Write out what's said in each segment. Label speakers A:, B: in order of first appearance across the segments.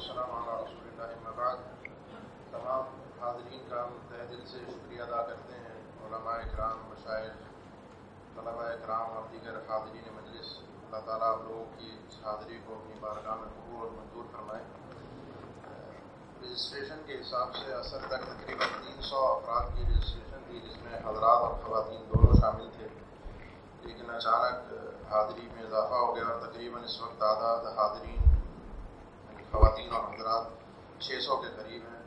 A: والسلام على رسول الله اما بعد. تمام حاضرین کا ہم تہ دل سے شکریہ ادا کرتے ہیں علماء اکرام مشاعر طلباء اکرام اور دیگر حاضرین مجلس۔ اللہ تعالیٰ آپ لوگوں کی اس حاضری کو اپنی بارگاہ میں قبول اور منظور فرمائے۔ رجسٹریشن کے حساب سے اصل تک تقریباً تین سو افراد کی رجسٹریشن تھی، جس میں حضرات اور خواتین دونوں شامل تھے۔ لیکن اچانک حاضری میں اضافہ ہو گیا اور تقریباً اس وقت تعداد حاضرین خواتین اور حضرات چھ سو کے قریب ہیں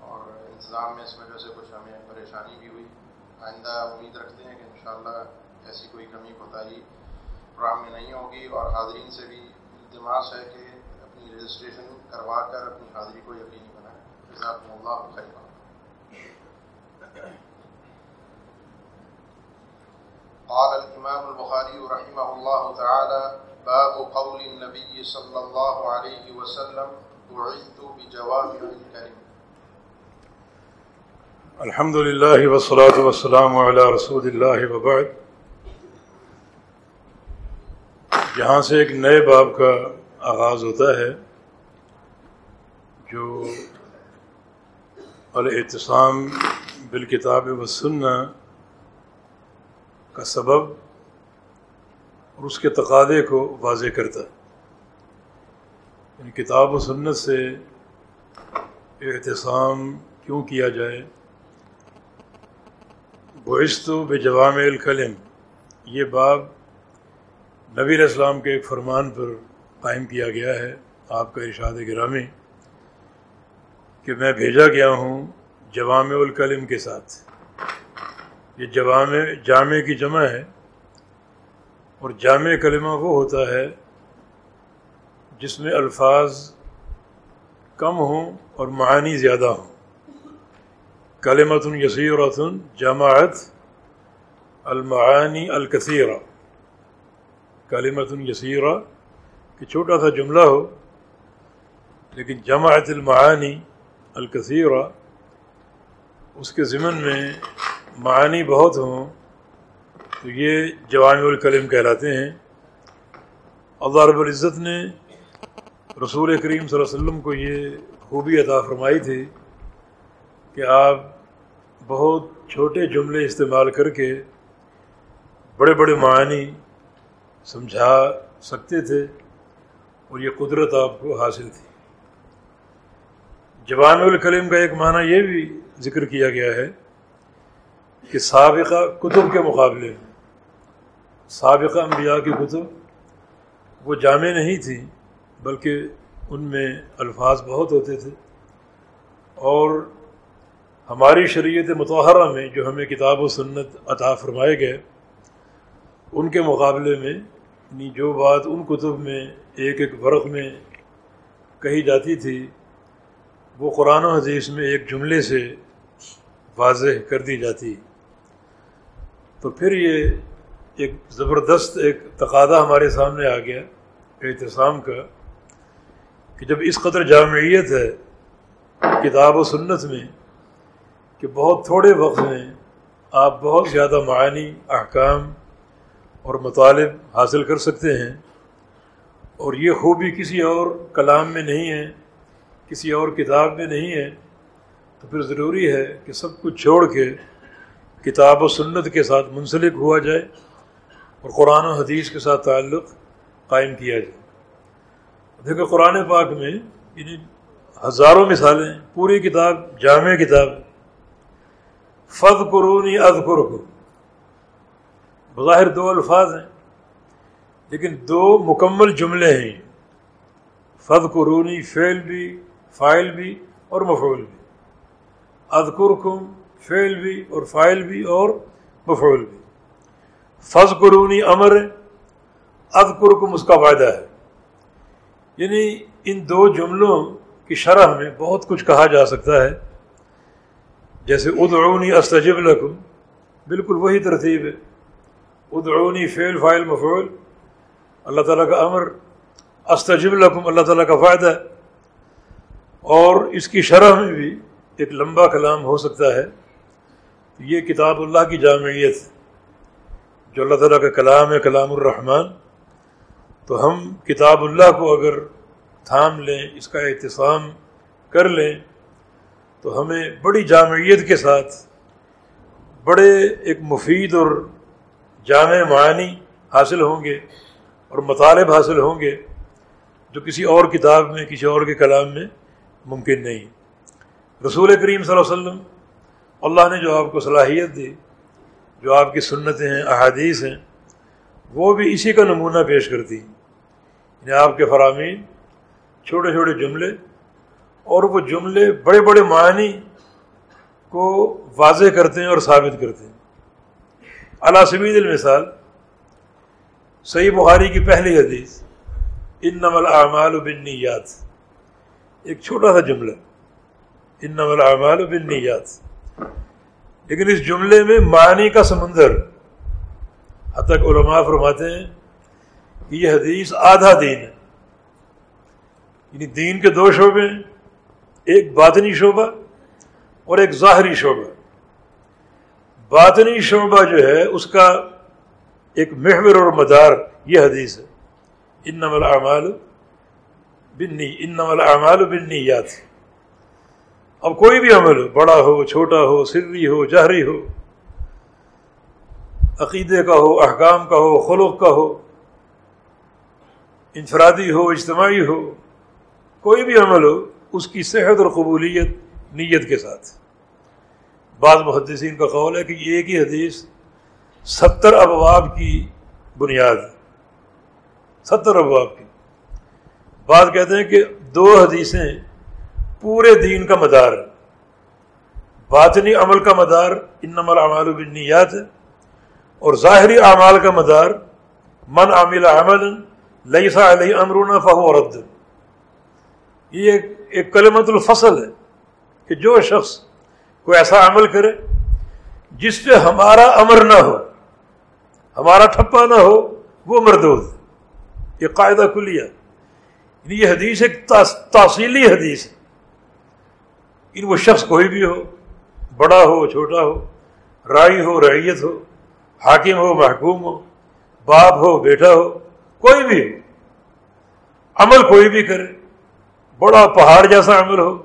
A: اور انتظام میں اس وجہ سے کچھ ہمیں پریشانی بھی ہوئی۔ آئندہ امید رکھتے ہیں کہ انشاءاللہ ایسی کوئی کمی کوتاہی پروگرام میں نہیں ہوگی اور حاضرین سے بھی التماس ہے کہ اپنی رجسٹریشن کروا کر اپنی حاضری کو یقینی بنائیں۔ جزاکم اللہ خیر قال الإمام البخاري رحمه الله تعالى باب قول النبي صلى الله عليه وسلم بعثت بجوامع الكلم.
B: الحمد لله والصلاة والسلام على رسول الله وبعد. یہاں سے ایک نئے باب کا آغاز ہوتا ہے، جو الاعتصام بالکتاب والسنہ کا سبب اور اس کے تقاضے کو واضح کرتا ہے۔ یعنی کتاب و سنت سے احتسام کیوں کیا جائے؟ بوئست و بے جوام الکلم، یہ باب نبی علیہ السلام کے ایک فرمان پر قائم کیا گیا ہے۔ آپ کا ارشاد گرامی کہ میں بھیجا گیا ہوں جوام الکلم کے ساتھ۔ یہ جوام جامع کی جمع ہے۔ اور جامع کلمہ وہ ہوتا ہے جس میں الفاظ کم ہوں اور معانی زیادہ ہوں۔ کلمت یسیرت جماعت المعانی الکثیرہ۔ کلمت یسیرہ کہ چھوٹا سا جملہ ہو، لیکن جماعت المعانی الکثیرہ، اس کے ضمن میں معانی بہت ہوں تو یہ جوان الکلم کہلاتے ہیں۔ اللہ رب العزت نے رسول کریم صلی اللہ علیہ وسلم کو یہ خوبی عطا فرمائی تھی کہ آپ بہت چھوٹے جملے استعمال کر کے بڑے بڑے معنی سمجھا سکتے تھے اور یہ قدرت آپ کو حاصل تھی۔ جوان الکلم کا ایک معنی یہ بھی ذکر کیا گیا ہے کہ سابقہ کتب کے مقابلے میں سابقہ انبیاء کی کتب وہ جامع نہیں تھیں، بلکہ ان میں الفاظ بہت ہوتے تھے۔ اور ہماری شریعت متحرہ میں جو ہمیں کتاب و سنت عطا فرمائے گئے، ان کے مقابلے میں یعنی جو بات ان کتب میں ایک ایک ورق میں کہی جاتی تھی، وہ قرآن و حدیث میں ایک جملے سے واضح کر دی جاتی۔ تو پھر یہ ایک زبردست ایک تقاضا ہمارے سامنے آ گیا احتسام کا کہ جب اس قدر جامعیت ہے، کتاب و سنت میں، کہ بہت تھوڑے وقت میں آپ بہت زیادہ معنی احکام اور مطالب حاصل کر سکتے ہیں اور یہ خوبی کسی اور کلام میں نہیں ہے، کسی اور کتاب میں نہیں ہے، تو پھر ضروری ہے کہ سب کچھ چھوڑ کے کتاب و سنت کے ساتھ منسلک ہوا جائے۔ اور قرآن و حدیث کے ساتھ تعلق قائم کیا جائے۔ دیکھو، قرآن پاک میں یعنی ہزاروں مثالیں، پوری کتاب، جامع کتاب۔ فض قرونی اد کو بظاہر دو الفاظ ہیں، لیکن دو مکمل جملے ہیں۔ فض قرونی فعل بھی فائل بھی اور مفعول بھی۔ ادکرکم فعل بھی اور فائل بھی اور مفعول بھی۔ فض قرونی امر ادکرکم اس کا وعدہ ہے۔ یعنی ان دو جملوں کی شرح میں بہت کچھ کہا جا سکتا ہے۔ جیسے ادعونی استجب لکم، بالکل وہی ترتیب ہے۔ ادعونی فعل فائل مفعول۔ اللہ تعالیٰ کا امر، استجب لکم، اللہ تعالیٰ کا فائدہ ہے اور اس کی شرح میں بھی ایک لمبا کلام ہو سکتا ہے۔ یہ کتاب اللہ کی جامعیت جو اللہ تعالیٰ کا کلام ہے، کلام الرحمن، تو ہم کتاب اللہ کو اگر تھام لیں، اس کا اہتمام کر لیں، تو ہمیں بڑی جامعیت کے ساتھ، بڑے ایک مفید اور جامع معنی حاصل ہوں گے اور مطالب حاصل ہوں گے جو کسی اور کتاب میں، کسی اور کے کلام میں ممکن نہیں۔ رسول کریم صلی اللہ علیہ وسلم، اللہ نے جو آپ کو صلاحیت دی جو آپ کی سنتیں ہیں، احادیث ہیں، وہ بھی اسی کا نمونہ پیش کرتی ہیں۔ یعنی آپ کے فرامین چھوٹے چھوٹے جملے اور وہ جملے بڑے بڑے معنی کو واضح کرتے ہیں اور ثابت کرتے ہیں۔ اللہ سمید المثال، صحیح بخاری کی پہلی حدیث ان نمل اعمال بنیات ایک چھوٹا سا جملہ ان نمل اعمال بنیات لیکن اس جملے میں معنی کا سمندر حد تک علماء فرماتے ہیں کہ یہ حدیث آدھا دین ہے۔ یعنی دین کے دو شعبے ہیں، ایک باطنی شعبہ اور ایک ظاہری شعبہ۔ باطنی شعبہ جو ہے، اس کا ایک محور اور مدار یہ حدیث ہے۔ ان نمل اعمال بنی ان نمل اعمال بنی یاد اب کوئی بھی عمل ہو بڑا ہو، چھوٹا ہو، سری ہو جہری ہو، عقیدے کا ہو، احکام کا ہو، خلق کا ہو، انفرادی ہو، اجتماعی ہو، کوئی بھی عمل ہو، اس کی صحت اور قبولیت نیت کے ساتھ۔ بعض محدثین کا قول ہے کہ ایک ہی حدیث ستر ابواب کی بنیاد ستر ابواب کی۔ بعض کہتے ہیں کہ دو حدیثیں پورے دین کا مدار باطنی عمل کا مدار ان نمل اعمال بنیات ہے اور ظاہری اعمال کا مدار، من عامل عمل لئیسا علیہ امرون فہو رد۔ یہ ایک کلمت الفصل ہے کہ جو شخص کوئی ایسا عمل کرے جس پہ ہمارا امر نہ ہو، ہمارا ٹھپا نہ ہو، وہ مردود۔ یہ قاعدہ کلیہ۔ یعنی یہ حدیث ایک تاثیلی حدیث ہے۔ ان وہ شخص کوئی بھی ہو، بڑا ہو، چھوٹا ہو، رائی ہو، رعیت ہو، حاکم ہو، محکوم ہو، باپ ہو، بیٹا ہو، کوئی بھی ہو، عمل کوئی بھی کرے، بڑا پہاڑ جیسا عمل ہو،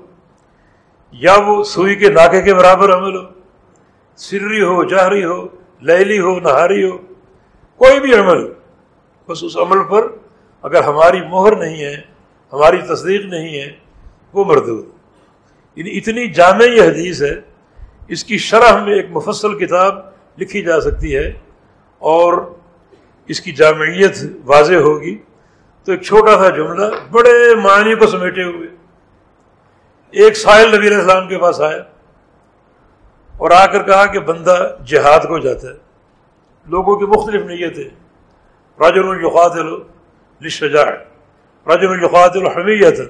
B: یا وہ سوئی کے ناکے کے برابر عمل ہو، سری ہو جہری ہو، لیلی ہو، نہاری ہو، کوئی بھی عمل، بس اس عمل پر اگر ہماری مہر نہیں ہے، ہماری تصدیق نہیں ہے، وہ مردود یعنی اتنی جامع یہ حدیث ہے، اس کی شرح میں ایک مفصل کتاب لکھی جا سکتی ہے اور اس کی جامعیت واضح ہوگی۔ تو ایک چھوٹا سا جملہ، بڑے معنی کو سمیٹے ہوئے۔ ایک ساحل نبی علیہ السلام کے پاس آیا اور آ کر کہا کہ بندہ جہاد کو جاتا ہے۔ لوگوں کی مختلف نیتیں۔ راج القاتل لشجاع راج القاتل حمیت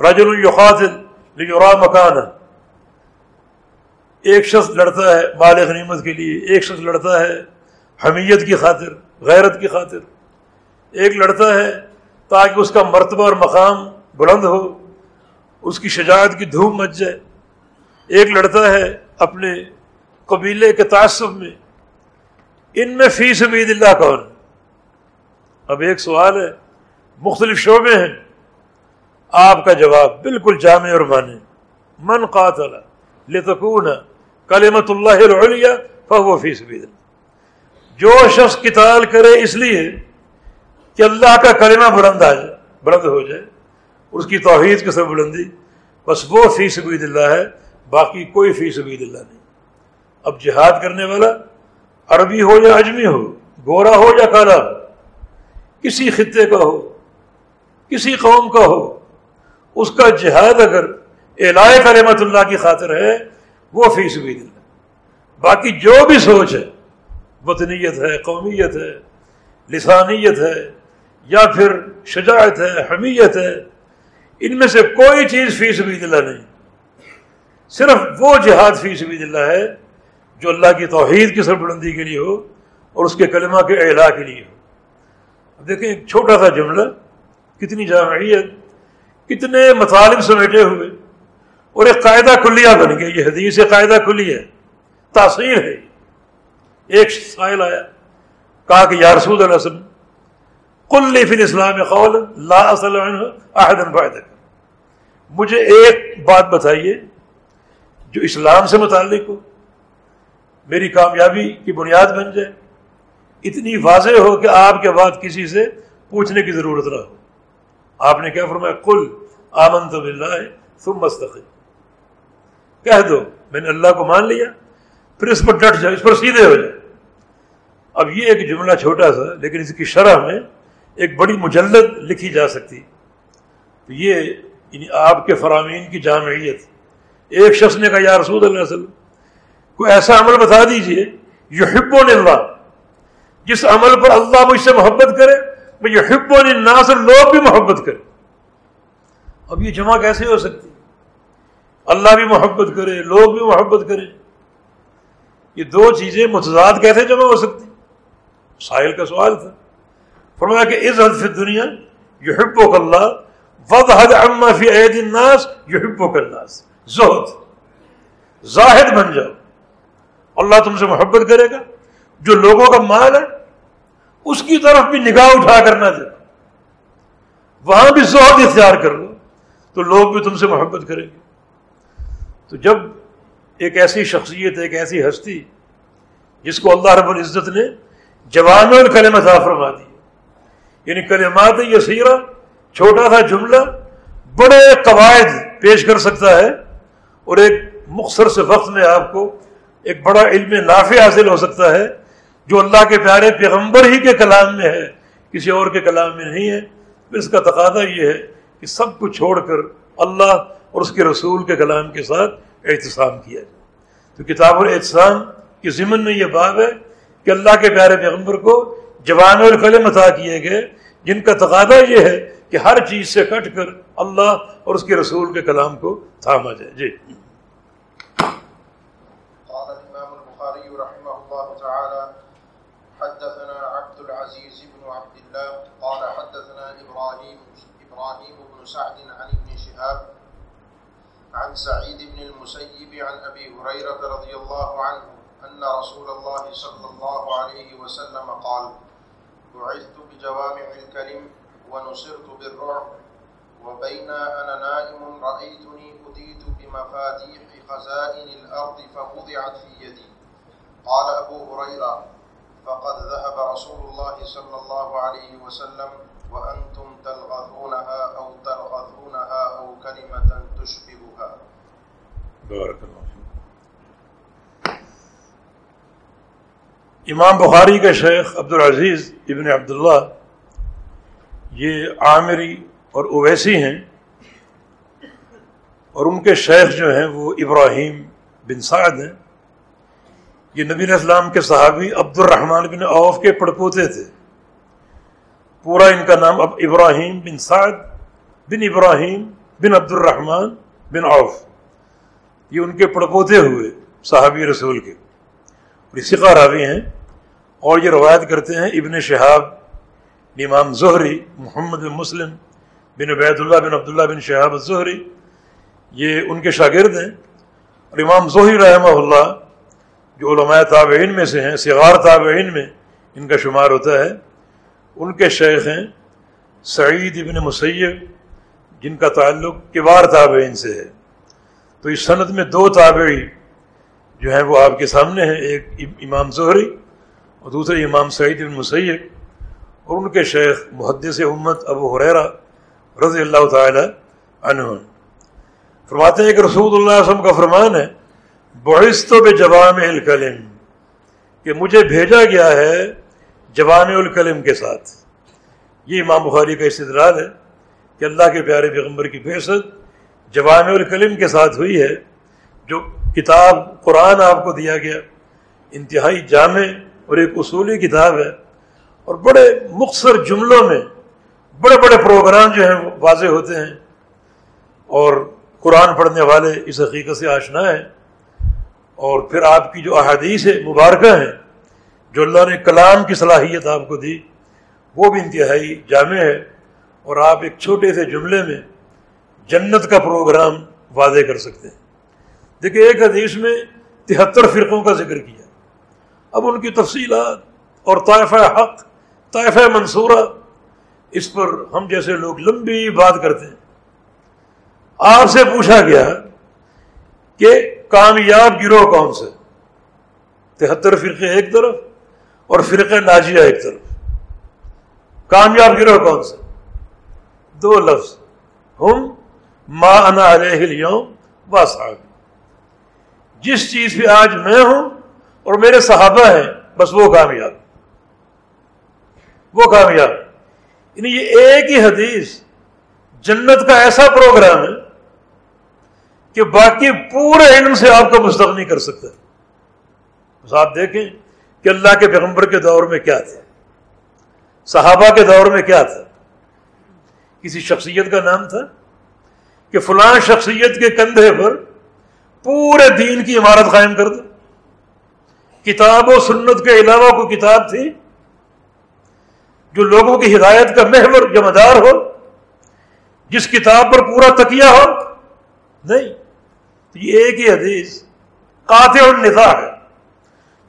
B: راج القاتل لجرا مکان ایک شخص لڑتا ہے مال غنیمت کے لیے، ایک شخص لڑتا ہے حمیت کی خاطر، غیرت کی خاطر۔ ایک لڑتا ہے تاکہ اس کا مرتبہ اور مقام بلند ہو، اس کی شجاعت کی دھوم مچ جائے۔ ایک لڑتا ہے اپنے قبیلے کے تعصب میں، ان میں فی سبید اللہ کون؟ اب ایک سوال ہے، مختلف شعبے ہیں۔ آپ کا جواب بالکل جامع اور مانے من قاتل لتکون کلمت اللہ العلیہ فہو فی سبید اللہ جو شخص قتال کرے اس لیے کہ اللہ کا کلمہ بلند آ جائے، بلند ہو جائے، اس کی توحید کے سب بلندی، بس وہ فی سبید اللہ ہے، باقی کوئی فی سبید اللہ نہیں. اب جہاد کرنے والا عربی ہو یا اجمی ہو، گورا ہو یا کالا ہو، کسی خطے کا ہو، کسی قوم کا ہو اس کا جہاد اگر الائے کلمت اللہ کی خاطر ہے، وہ فی سبید اللہ۔ باقی جو بھی سوچ ہے، وطنیت ہے، قومیت ہے، لسانیت ہے، یا پھر شجاعت ہے، حمیت ہے، ان میں سے کوئی چیز فی سبید اللہ نہیں۔ صرف وہ جہاد فی سبید اللہ ہے، جو اللہ کی توحید کی سربلندی کے لیے ہو اور اس کے کلمہ کے اعلاء کے لیے ہو۔ دیکھیں، ایک چھوٹا سا جملہ، کتنی جامعیت کتنے مطالب سمیٹے ہوئے اور ایک قاعدہ کلیہ بن گیا یہ حدیث قاعدہ کلی ہے، تاثیر ہے۔ ایک سائل آیا، کہا کہ یا رسول اللہ وسلم کل فل اسلام قول، لا احدن مجھے ایک بات بتائیے جو اسلام سے متعلق ہو، میری کامیابی کی بنیاد بن جائے، اتنی واضح ہو کہ آپ کے بعد کسی سے پوچھنے کی ضرورت نہ ہو۔ آپ نے کیا فرمایا؟ کل آمن تو مل رہا ہے تم مستقل کہہ دو، میں نے اللہ کو مان لیا، پھر اس پر ڈٹ جائے اس پر سیدھے ہو جائے اب یہ ایک جملہ چھوٹا سا، لیکن اس کی شرح میں ایک بڑی مجلد لکھی جا سکتی۔ تو یہ یعنی آپ کے فرامین کی جامعیت۔ ایک شخص نے کہا، یا رسول اللہ علیہ وسلم، کوئی ایسا عمل بتا دیجیے یحب اللہ۔ جس عمل پر اللہ مجھ سے محبت کرے وہ یحب الناس لوگ بھی محبت کرے اب یہ جمع کیسے ہو سکتی؟ اللہ بھی محبت کرے، لوگ بھی محبت کریں یہ دو چیزیں متضاد کیسے جمع ہو سکتی؟ ساحل کا سوال تھا۔ فرمایا کہ اس حد فی دنیا یحب و اللہ ود حد اما فی عید الناس یحب و الناس۔ زہد۔ زاہد بن جاؤ۔ اللہ تم سے محبت کرے گا۔ جو لوگوں کا مال ہے، اس کی طرف بھی نگاہ اٹھا کر نہ دے وہاں بھی زہد اختیار کر لو۔ تو لوگ بھی تم سے محبت کریں گے۔ تو جب ایک ایسی شخصیت، ایک ایسی ہستی جس کو اللہ رب العزت نے جوان الکلمت فرما دی یعنی کلمات یہ سیرا چھوٹا تھا جملہ، بڑے قواعد پیش کر سکتا ہے اور ایک مختصر سے وقت میں آپ کو ایک بڑا علم نافع حاصل ہو سکتا ہے، جو اللہ کے پیارے پیغمبر ہی کے کلام میں ہے، کسی اور کے کلام میں نہیں ہے۔ اس کا تقاضا یہ ہے کہ سب کو چھوڑ کر اللہ اور اس کے رسول کے کلام کے ساتھ احتسام کیا جائے۔ تو کتاب الاحتسام کے ضمن میں یہ باب ہے کہ اللہ کے پیارے پیغمبر کو جوان القلم عطا کیے گئے، جن کا تقاضا یہ ہے کہ ہر چیز سے کٹ کر اللہ اور اس کے رسول کے کلام کو تھاما جائے۔ جی۔
A: حدثنا عبد العزيز بن عبد الله، قال حدثنا إبراهيم إبراهيم بن سعد عن ابن شهاب، عن سعيد بن المسيب، عن أبي هريرة رضي الله عنه أن رسول الله صلى الله عليه وسلم قال بعثت بجوامع الكلم ونصرت بالرعب وبين أنا نائم رأيتني أتيت بمفاتيح خزائن الأرض فوضعت في يدي. قال أبو هريرة فقد ذهب رسول الله صلى الله عليه وسلم، وأنتم تلغثونها أو تلغثونها أو كلمة تشبهها.
B: بارك الله امام بخاری کے شیخ عبد العزیز ابن عبداللہ، یہ عامری اور اویسی ہیں اور ان کے شیخ جو ہیں وہ ابراہیم بن سعد ہیں۔ یہ نبی علیہ السلام کے صحابی عبد الرحمن بن عوف کے پڑپوتے تھے۔ پورا ان کا نام اب ابراہیم بن سعد بن ابراہیم بن عبد الرحمن بن عوف۔ یہ ان کے پڑپوتے ہوئے صحابی رسول کے۔ اور اسی کا راوی ہیں۔ اور یہ روایت کرتے ہیں ابن شہاب، امام ظہری محمد بن مسلم بن عبید اللہ بن عبداللہ بن شہاب الظہری یہ ان کے شاگرد ہیں۔ اور امام ظہری رحمہ اللہ، جو علماء تابعین میں سے ہیں، صغار تابعین میں ان کا شمار ہوتا ہے۔ ان کے شیخ ہیں سعید ابن مسیب، جن کا تعلق کبار تابعین سے ہے۔ تو اس صنعت میں دو تابعی جو ہیں وہ آپ کے سامنے ہیں، ایک امام ظہری اور دوسرے امام سعید بن مسیب۔ اور ان کے شیخ محدث امت ابو حریرا رضی اللہ تعالی عنہ فرماتے ہیں کہ رسول اللہ علیہ وسلم کا فرمان ہے بحث بے جوام الکلم، کہ مجھے بھیجا گیا ہے جوام الکلم کے ساتھ۔ یہ امام بخاری کا استدلال ہے کہ اللہ کے پیارے پیغمبر کی بحثت جوام الکلم کے ساتھ ہوئی ہے، جو کتاب قرآن آپ کو دیا گیا۔ انتہائی جامع اور ایک اصولی کتاب ہے۔ اور بڑے مختصر جملوں میں بڑے بڑے پروگرام جو ہیں واضح ہوتے ہیں۔ اور قرآن پڑھنے والے اس حقیقت سے آشنا ہیں۔ اور پھر آپ کی جو احادیث ہے مبارکہ ہیں جو اللہ نے کلام کی صلاحیت آپ کو دی، وہ بھی انتہائی جامع ہے۔ اور آپ ایک چھوٹے سے جملے میں جنت کا پروگرام واضح کر سکتے ہیں۔ دیکھیں، ایک حدیث میں تہتر فرقوں کا ذکر کیا۔ اب ان کی تفصیلات اور طائفہ حق، طائفہ منصورہ، اس پر ہم جیسے لوگ لمبی بات کرتے ہیں۔ آپ سے پوچھا گیا کہ کامیاب گروہ کون سے؟ تہتر فرقے ایک طرف اور فرقے ناجیہ ایک طرف۔ کامیاب گروہ کون سے؟ دو لفظ۔ ہم ما انا علیہ اليوم صحابی جس چیز پہ آج میں ہوں اور میرے صحابہ ہیں، بس وہ کامیاب۔ وہ کامیاب۔ یعنی یہ ایک ہی حدیث جنت کا ایسا پروگرام ہے کہ باقی پورے علم سے آپ کو مستغنی کر سکتا ہے۔ بس آپ دیکھیں۔ کہ اللہ کے پیغمبر کے دور میں کیا تھا صحابہ کے دور میں کیا تھا؟ کسی شخصیت کا نام تھا کہ فلاں شخصیت کے کندھے پر پورے دین کی عمارت قائم کر دو۔ کتاب و سنت کے علاوہ کوئی کتاب تھی جو لوگوں کی ہدایت کا محور جمع دار ہو، جس کتاب پر پورا تکیہ ہو؟ نہیں۔ تو یہ ایک ہی حدیث، قاطع النظا ہے۔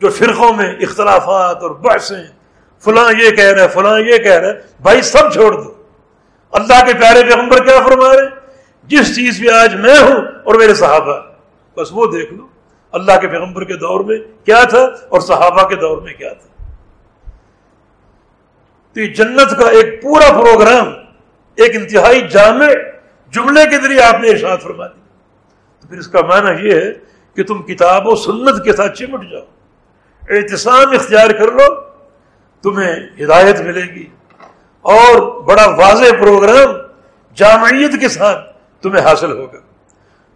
B: جو فرقوں میں اختلافات اور بحثیں فلاں یہ کہہ رہے، فلاں یہ کہہ رہے، بھائی سب چھوڑ دو۔ اللہ کے پیارے پیغمبر کیا فرما رہے جس چیز پہ آج میں ہوں اور میرے صحابہ۔ بس وہ دیکھ لو، اللہ کے پیغمبر کے دور میں کیا تھا اور صحابہ کے دور میں کیا تھا۔ تو یہ جنت کا ایک پورا پروگرام، ایک انتہائی جامع جملے کے ذریعے آپ نے ارشاد فرما دی۔ تو پھر اس کا معنی یہ ہے کہ تم کتاب و سنت کے ساتھ چمٹ جاؤ۔ احتسام اختیار کر لو، تمہیں ہدایت ملے گی۔ اور بڑا واضح پروگرام جامعیت کے ساتھ تمہیں حاصل ہوگا۔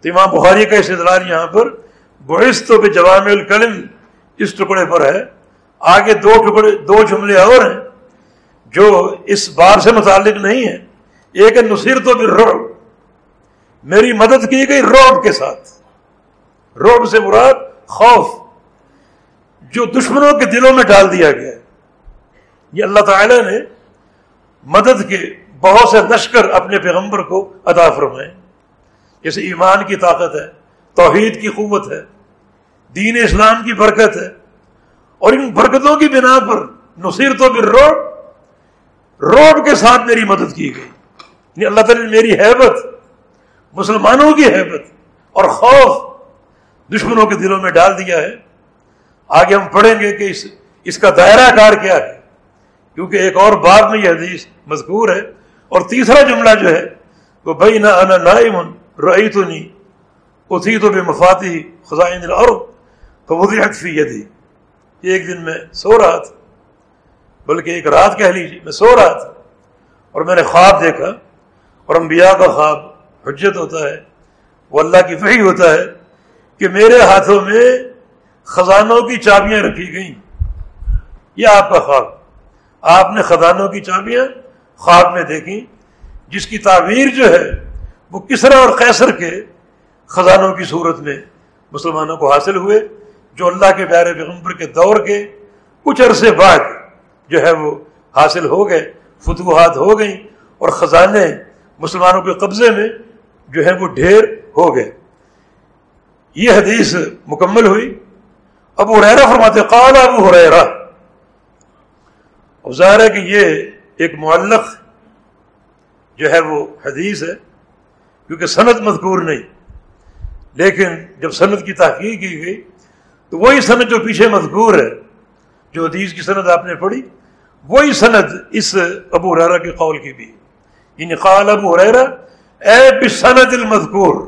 B: تو امام بخاری کا استدلال یہاں پر تو جوام الکلم اس ٹکڑے پر ہے۔ آگے دو ٹکڑے، دو جملے اور ہیں جو اس بار سے متعلق نہیں ہے ایک نصیر تو بھی روب میری مدد کی گئی روب کے ساتھ۔ روب سے مراد خوف۔ جو دشمنوں کے دلوں میں ڈال دیا گیا یہ اللہ تعالی نے مدد کے بہت سے لشکر اپنے پیغمبر کو ادا فرمائے۔ جیسے ایمان کی طاقت ہے، توحید کی قوت ہے، دین اسلام کی برکت ہے، اور ان برکتوں کی بنا پر نصیر تو پھر روڈ روڈ کے ساتھ میری مدد کی گئی۔ یعنی اللہ تعالی نے میری حیبت، مسلمانوں کی حیبت اور خوف دشمنوں کے دلوں میں ڈال دیا ہے۔ آگے ہم پڑھیں گے کہ اس اس کا دائرہ کار کیا ہے۔ کیونکہ ایک اور بات میں یہ حدیث مذکور ہے اور تیسرا جملہ جو ہے، وہ بھائی نہ انا نائم رئی تو نہیں اتھی تو بے مفاتی خزائن اور فی یدی ایک دن میں سو رہا تھا بلکہ ایک رات کہہ لیجیے میں سو رہا تھا اور میں نے خواب دیکھا اور انبیاء کا خواب حجت ہوتا ہے، وہ اللہ کی وحی ہوتا ہے کہ میرے ہاتھوں میں خزانوں کی چابیاں رکھی گئیں۔ یہ آپ کا خواب۔ آپ نے خزانوں کی چابیاں خواب میں دیکھی جس کی تعبیر جو ہے، وہ کسرا اور قیصر کے خزانوں کی صورت میں مسلمانوں کو حاصل ہوئے، جو اللہ کے پیارے پیغمبر کے دور کے کچھ عرصے بعد جو ہے، وہ حاصل ہو گئے، فتوحات ہو گئیں اور خزانے مسلمانوں کے قبضے میں جو ہے، وہ ڈھیر ہو گئے۔ یہ حدیث مکمل ہوئی۔ ابو ریرا فرماتے قال ابو ریرا ظاہر ہے کہ یہ ایک معلق جو ہے وہ حدیث ہے، کیونکہ صنعت مذکور نہیں۔ لیکن جب صنعت کی تحقیق کی گئی، تو وہی صنعت جو پیچھے مذکور ہے، جو حدیث کی صنعت آپ نے پڑھی، وہی صنعت اس ابو حرا کے قول کی بھی یعنی قال ابو حریرا اے بسند المذکور،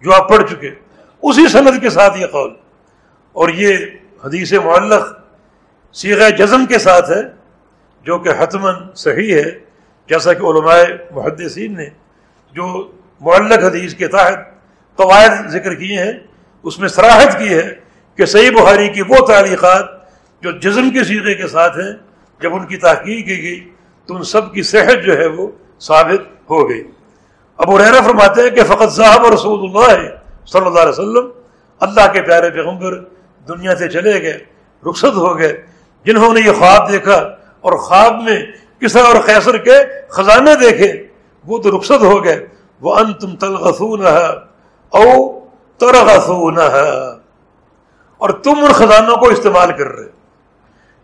B: جو آپ پڑھ چکے، اسی صنعت کے ساتھ یہ قول۔ اور یہ حدیث معلق سیغ جزم کے ساتھ ہے، جو کہ حتمن صحیح ہے، جیسا کہ علماء محدثین نے جو معلق حدیث کے تحت قواعد ذکر کیے ہیں، اس میں سراحت کی ہے کہ صحیح بخاری کی وہ تعلیقات جو جزم کے سیغے کے ساتھ ہیں، جب ان کی تحقیق کی گئی، تو ان سب کی صحت جو ہے وہ ثابت ہو گئی۔ ابو ریرا فرماتے ہیں کہ فقط صاحب رسول اللہ صلی اللہ علیہ وسلم، اللہ کے پیارے پیغمبر دنیا سے چلے گئے، رخصت ہو گئے۔ جنہوں نے یہ خواب دیکھا اور خواب میں کسر اور خیسر کے خزانے دیکھے، وہ تو رخصت ہو گئے۔ وہ ان تم تلغسون او ترغسون اور تم ان خزانوں کو استعمال کر رہے۔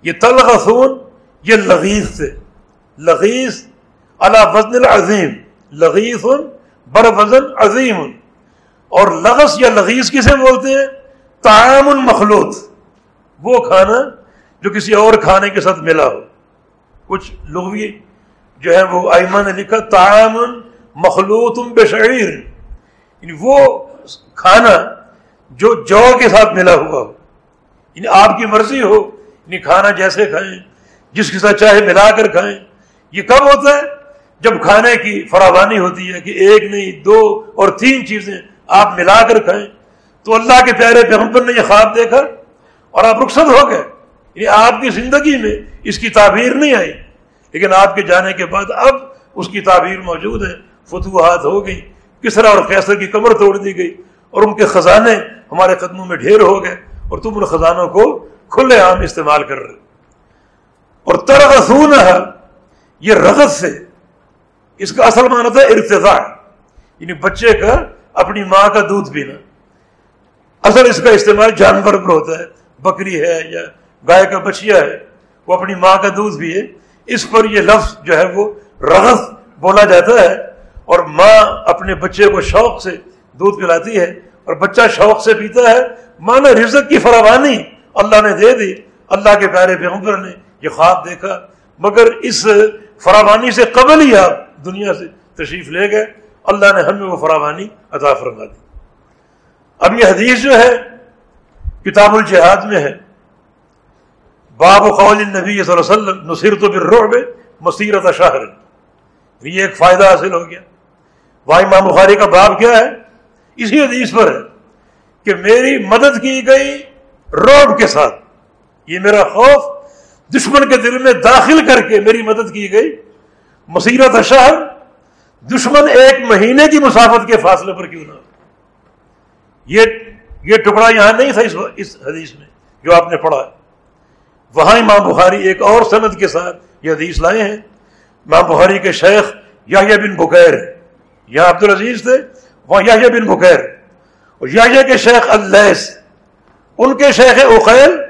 B: یہ تلغسون یہ لغیز سے۔ لغیز اللہ وزن العظیم، لغیث بر وزن عظیم۔ اور لغس یا لغیث کسے بولتے ہیں؟ تعام المخلوط وہ کھانا جو کسی اور کھانے کے ساتھ ملا ہو۔ کچھ لغوی جو ہے وہ آئمہ نے لکھا تعام مخلوط بشعیر۔ یعنی وہ کھانا جو جو کے ساتھ ملا ہوا ہو۔ یعنی آپ کی مرضی ہو یعنی کھانا جیسے کھائیں، جس کے ساتھ چاہے ملا کر کھائیں۔ یہ کب ہوتا ہے؟ جب کھانے کی فراوانی ہوتی ہے کہ ایک نہیں، دو اور تین چیزیں آپ ملا کر کھائیں۔ تو اللہ کے پیارے پیغمبر نے یہ خواب دیکھا اور آپ رخصت ہو گئے۔ یعنی آپ کی زندگی میں اس کی تعبیر نہیں آئی۔ لیکن آپ کے جانے کے بعد اب اس کی تعبیر موجود ہے۔ فتوحات ہو گئی کسرا اور کیسر کی کمر توڑ دی گئی اور ان کے خزانے ہمارے قدموں میں ڈھیر ہو گئے اور تم ان خزانوں کو کھلے عام استعمال کر رہے اور ترغسون یہ رغت سے اس کا اصل معنی تھا ارتضاء یعنی بچے کا اپنی ماں کا دودھ پینا۔ اصل اس کا استعمال جانور پر ہوتا ہے، بکری ہے یا گائے کا بچیا ہے، وہ اپنی ماں کا دودھ بھی ہے اس پر یہ لفظ جو ہے وہ رغت بولا جاتا ہے اور ماں اپنے بچے کو شوق سے دودھ پلاتی ہے اور بچہ شوق سے پیتا ہے۔ ماں نے رزق کی فراوانی اللہ نے دے دی، اللہ کے پیارے پیغمبر نے یہ خواب دیکھا۔ مگر اس فراوانی سے قبل ہی آپ دنیا سے تشریف لے گئے۔ اللہ نے ہمیں وہ فراوانی عطا فرما دی۔ اب یہ حدیث جو ہے، کتاب الجہاد میں ہے۔ باب قول نبی صلی اللہ علیہ وسلم نصیر تو بالرعب مسیرت شہر۔ یہ ایک فائدہ حاصل ہو گیا۔ وائی ماں بخاری کا باب کیا ہے؟ اسی حدیث پر ہے کہ میری مدد کی گئی روب کے ساتھ۔ یہ میرا خوف دشمن کے دل میں داخل کر کے میری مدد کی گئی۔ مسیرت شہر، دشمن ایک مہینے کی مسافت کے فاصلے پر کیوں نہ ہو؟ یہ یہ ٹکڑا یہاں نہیں تھا اس حدیث میں جو آپ نے پڑھا وہاں امام بخاری ایک اور صنعت کے ساتھ یہ حدیث لائے ہیں۔ امام بخاری کے شیخ یاہیا بن بکیر یہاں عبد العزیز تھے، وہاں یاہیا بن بکیر اور یاہیا کے شیخ اللیس ان کے شیخ اقیل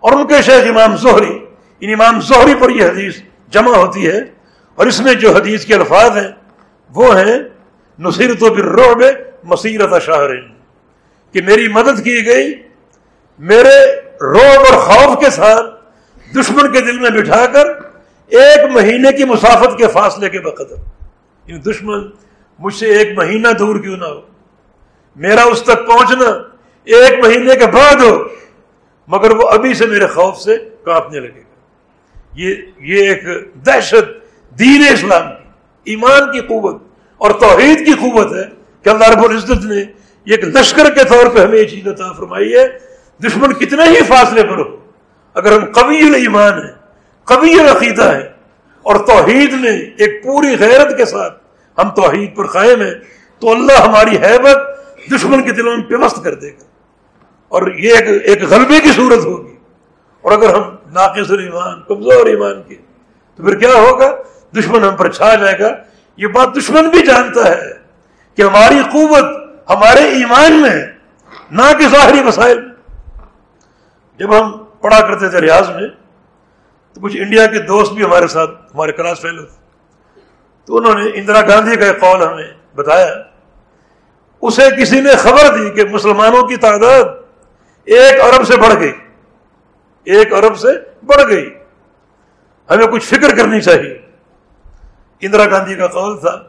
B: اور ان کے شیخ امام زہری۔ ان امام زہری پر یہ حدیث جمع ہوتی ہے۔ اور اس میں جو حدیث کے الفاظ ہیں، وہ ہیں نصیرت و بالرعب مسیرت شاہر کہ میری مدد کی گئی، میرے روب اور خوف کے ساتھ دشمن کے دل میں بٹھا کر ایک مہینے کی مسافت کے فاصلے کے بقدر۔ یعنی دشمن مجھ سے ایک مہینہ دور کیوں نہ ہو؟ میرا اس تک پہنچنا ایک مہینے کے بعد ہو، مگر وہ ابھی سے میرے خوف سے کانپنے لگے۔ گا یہ یہ ایک دہشت دین اسلام کی، ایمان کی قوت اور توحید کی قوت ہے کہ اللہ رب العزت نے ایک لشکر کے طور پہ ہمیں یہ چیز عطا فرمائی ہے، دشمن کتنے ہی فاصلے پر ہو۔ اگر ہم قوی ایمان ہیں، قوی عقیدہ ہے اور توحید میں ایک پوری غیرت کے ساتھ ہم توحید پر قائم ہیں، تو اللہ ہماری حیبت دشمن کے دلوں میں پیوست کر دے گا۔ اور یہ ایک ایک غلبے کی صورت ہوگی۔ اور اگر ہم ناقص ایمان کمزور ایمان کے، تو پھر کیا ہوگا؟ دشمن ہم پر چھا جائے گا۔ یہ بات دشمن بھی جانتا ہے کہ ہماری قوت ہمارے ایمان میں نہ کہ ظاہری مسائل۔ جب ہم پڑھا کرتے تھے ریاض میں، تو کچھ انڈیا کے دوست بھی ہمارے ساتھ، ہمارے کلاس فیلو تھے تو انہوں نے اندرا گاندھی کا ایک قول ہمیں بتایا۔ اسے کسی نے خبر دی کہ مسلمانوں کی تعداد ایک ارب سے بڑھ گئی۔ ایک ارب سے بڑھ گئی۔ ہمیں کچھ فکر کرنی چاہیے۔ اندرا گاندھی کا قول تھا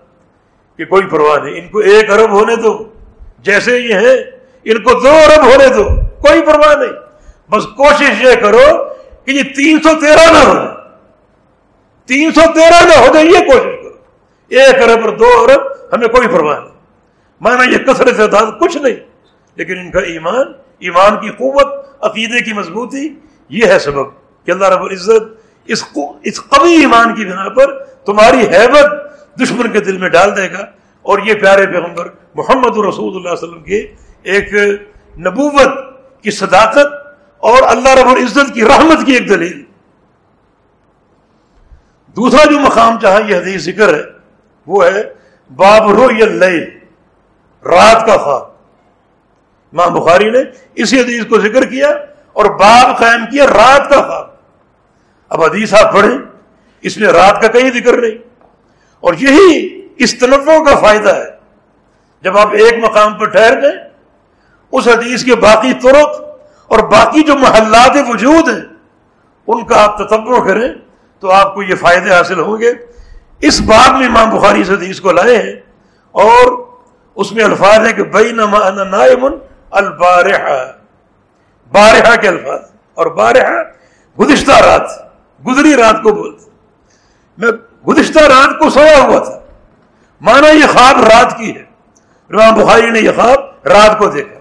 B: کہ کوئی پرواہ نہیں، ان کو ایک ارب ہونے دو۔ جیسے یہ ہیں، ان کو دو ارب ہونے دو، کوئی پرواہ نہیں۔ بس کوشش یہ کرو کہ یہ تین سو تیرہ نہ ہو جائے۔ تین سو تیرہ نہ ہو جائے، یہ کوشش کرو۔ ایک ارب اور دو ارب، ہمیں کوئی پرواہ نہیں۔ مانا یہ کثرت تعداد کچھ نہیں، لیکن ان کا ایمان ایمان کی قوت، عقیدے کی مضبوطی، یہ ہے سبب کہ اللہ رب العزت اس اس قوی ایمان کی بنا پر تمہاری حیبت دشمن کے دل میں ڈال دے گا اور یہ پیارے پیغمبر محمد رسول اللہ علیہ وسلم کے ایک نبوت کی صداقت اور اللہ رب العزت کی رحمت کی ایک دلیل۔ دوسرا جو مقام چاہا یہ حدیث ذکر ہے، وہ ہے باب رو رات کا خواب۔ ماں بخاری نے اسی حدیث کو ذکر کیا اور باب قائم کیا رات کا خواب۔ اب حدیث آپ پڑھیں، اس میں رات کا کہیں ذکر نہیں۔ اور یہی اس تنوع کا فائدہ ہے۔ جب آپ ایک مقام پر ٹھہر جائیں اس حدیث کے باقی طرق اور باقی جو محلات وجود ہیں، ان کا آپ تتبر کریں تو آپ کو یہ فائدے حاصل ہوں گے۔ اس بات میں امام بخاری اس حدیث کو لائے ہیں اور اس میں الفاظ ہے کہ بئی نما نائمن البارحہ۔ بارحہ کے الفاظ۔ اور بارحہ گزشتہ رات، گزری رات کو بولتے میں گزشتہ رات کو سویا ہوا تھا۔ مانا یہ خواب رات کی ہے۔ امام بخاری نے یہ خواب رات کو دیکھا۔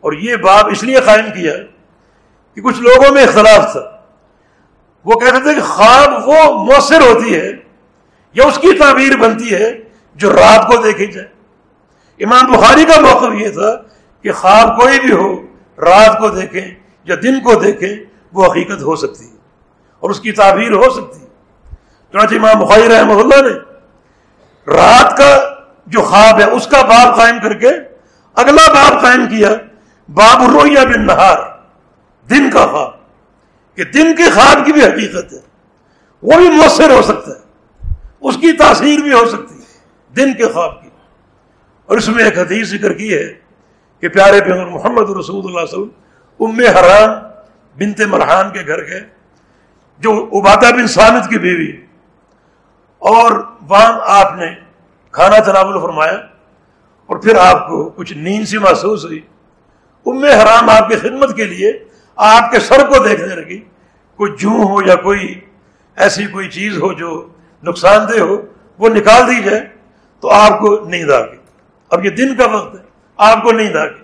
B: اور یہ باب اس لیے قائم کیا کہ کچھ لوگوں میں اختلاف تھا۔ وہ کہتے تھے کہ خواب وہ مؤثر ہوتی ہے یا اس کی تعبیر بنتی ہے جو رات کو دیکھی جائے۔ امام بخاری کا موقف یہ تھا کہ خواب کوئی بھی ہو، رات کو دیکھیں یا دن کو دیکھیں، وہ حقیقت ہو سکتی ہے اور اس کی تعبیر ہو سکتی ہے۔ چنانچہ امام بخاری رحمہ اللہ نے رات کا جو خواب ہے، اس کا باب قائم کر کے اگلا باب قائم کیا، باب رویا بن نہار دن کا خواب۔ کہ دن کے خواب کی بھی حقیقت ہے۔ وہ بھی مؤثر ہو سکتا ہے۔ اس کی تاثیر بھی ہو سکتی ہے، دن کے خواب کی۔ اور اس میں ایک حدیث ذکر کی ہے کہ پیارے پیغمبر محمد رسول اللہ علیہ وسلم، ام حرام بنت مرحان کے گھر گئے جو عبادہ بن سامد کی بیوی اور وہاں آپ نے کھانا تناول فرمایا اور پھر آپ کو کچھ نیند سی محسوس ہوئی۔ ام حرام آپ کی خدمت کے لیے آپ کے سر کو دیکھنے لگی۔ کوئی جوں ہو یا کوئی ایسی کوئی چیز ہو جو نقصان دہ ہو، وہ نکال دی جائے تو آپ کو نیند آ گئی۔ اب یہ دن کا وقت ہے، آپ کو نیند آ گئی۔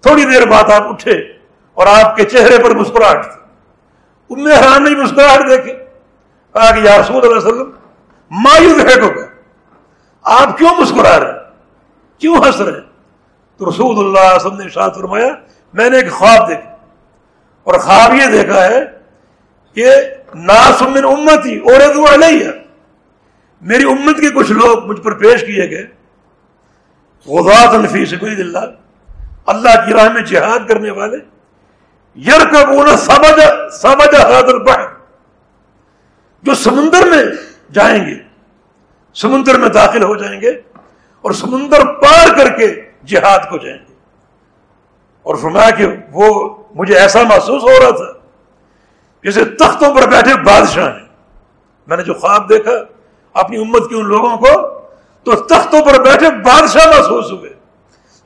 B: تھوڑی دیر بعد آپ اٹھے اور آپ کے چہرے پر مسکراہٹ تھی۔ ام حرام نے مسکراہٹ دیکھے کہا کہ یا رسول اللہ علیہ وسلم، مایوس ہے کو آپ کیوں مسکرا رہے کیوں ہنس رہے تو رسول اللہ وسلم نے ارشاد فرمایا، میں نے ایک خواب دیکھا۔ اور خواب یہ دیکھا ہے کہ ناسمن امت ہی اور میری امت کے کچھ لوگ مجھ پر پیش کیے گئے۔ غذات الفی سبیل اللہ۔ اللہ کی راہ میں جہاد کرنے والے۔ یرکبون سمجھ سمجھ حاضر بڑھ جو سمندر میں جائیں گے۔ سمندر میں داخل ہو جائیں گے اور سمندر پار کر کے جہاد کو جائیں گے۔ اور فرمایا کہ وہ مجھے ایسا محسوس ہو رہا تھا جیسے تختوں پر بیٹھے بادشاہ ہیں۔ میں نے جو خواب دیکھا اپنی امت کے ان لوگوں کو تو تختوں پر بیٹھے بادشاہ محسوس ہوئے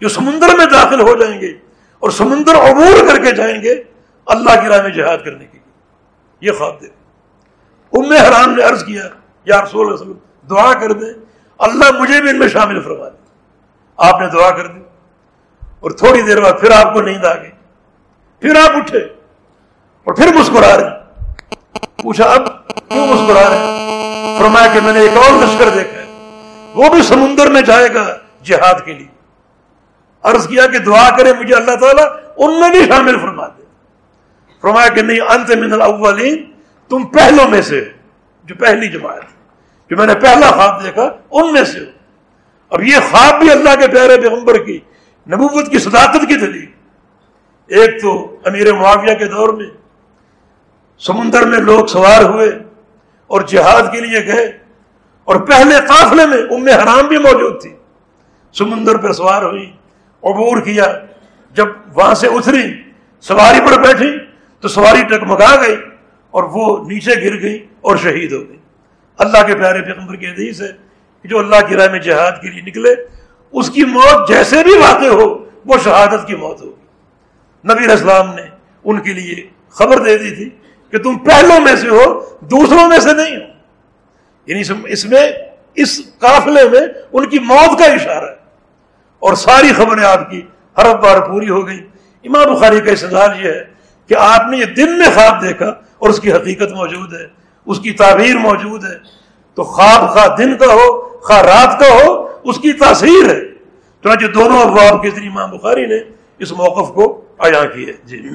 B: جو سمندر میں داخل ہو جائیں گے اور سمندر عبور کر کے جائیں گے اللہ کی راہ میں جہاد کرنے کے لیے۔ یہ خواب دیکھا۔ ام حرام نے عرض کیا، یا رسول اللہ علیہ وسلم دعا کر دیں اللہ مجھے بھی ان میں شامل فرما دے۔ آپ نے دعا کر دی۔ اور تھوڑی دیر بعد پھر آپ کو نیند آ گئی۔ پھر آپ اٹھے۔ اور پھر مسکرا رہے۔ پوچھا، اب کیوں مسکرا رہے؟ فرمایا کہ میں نے ایک اور لشکر دیکھا ہے۔ وہ بھی سمندر میں جائے گا جہاد کے لیے۔ عرض کیا کہ دعا کرے مجھے اللہ تعالیٰ ان میں بھی شامل فرما دے۔ فرمایا کہ نہیں، انت من الاولین، تم پہلوں میں سے جو پہلی جماعت۔ جو میں نے پہلا خواب دیکھا ان میں سے۔ اب یہ خواب بھی اللہ کے پیارے پیغمبر کی، نبوت کی صداقت کی دلیل ایک تو امیر معاویہ کے دور میں سمندر میں لوگ سوار ہوئے اور جہاد کے لیے گئے۔ اور پہلے قافلے میں ام حرام بھی موجود تھی۔ سمندر پر سوار ہوئی، عبور کیا۔ جب وہاں سے اتری، سواری پر بیٹھی تو سواری ٹکمگا گئی اور وہ نیچے گر گئی اور شہید ہو گئی۔ اللہ کے پیارے پیغمبر کی حدیث ہے کہ جو اللہ کی رائے میں جہاد کے لیے نکلے، اس کی موت جیسے بھی واقع ہو، وہ شہادت کی موت ہوگی۔ نبی اسلام نے ان کے لیے خبر دے دی تھی کہ تم پہلوں میں سے ہو، دوسروں میں سے نہیں ہو۔ یعنی اس میں، اس قافلے میں ان کی موت کا اشارہ ہے۔ اور ساری خبریں آپ کی ہر بار پوری ہو گئی۔ امام بخاری کا استدار یہ ہے کہ آپ نے یہ دن میں خواب دیکھا اور اس کی حقیقت موجود ہے۔ اس کی تعبیر موجود ہے۔ تو خواب خواہ دن کا ہو، خواہ رات کا ہو، اس کی تاثیر ہے۔ چنانچہ دونوں ابواب کے ذریعے امام بخاری نے اس موقف کو عیاں کی ہے۔ جی۔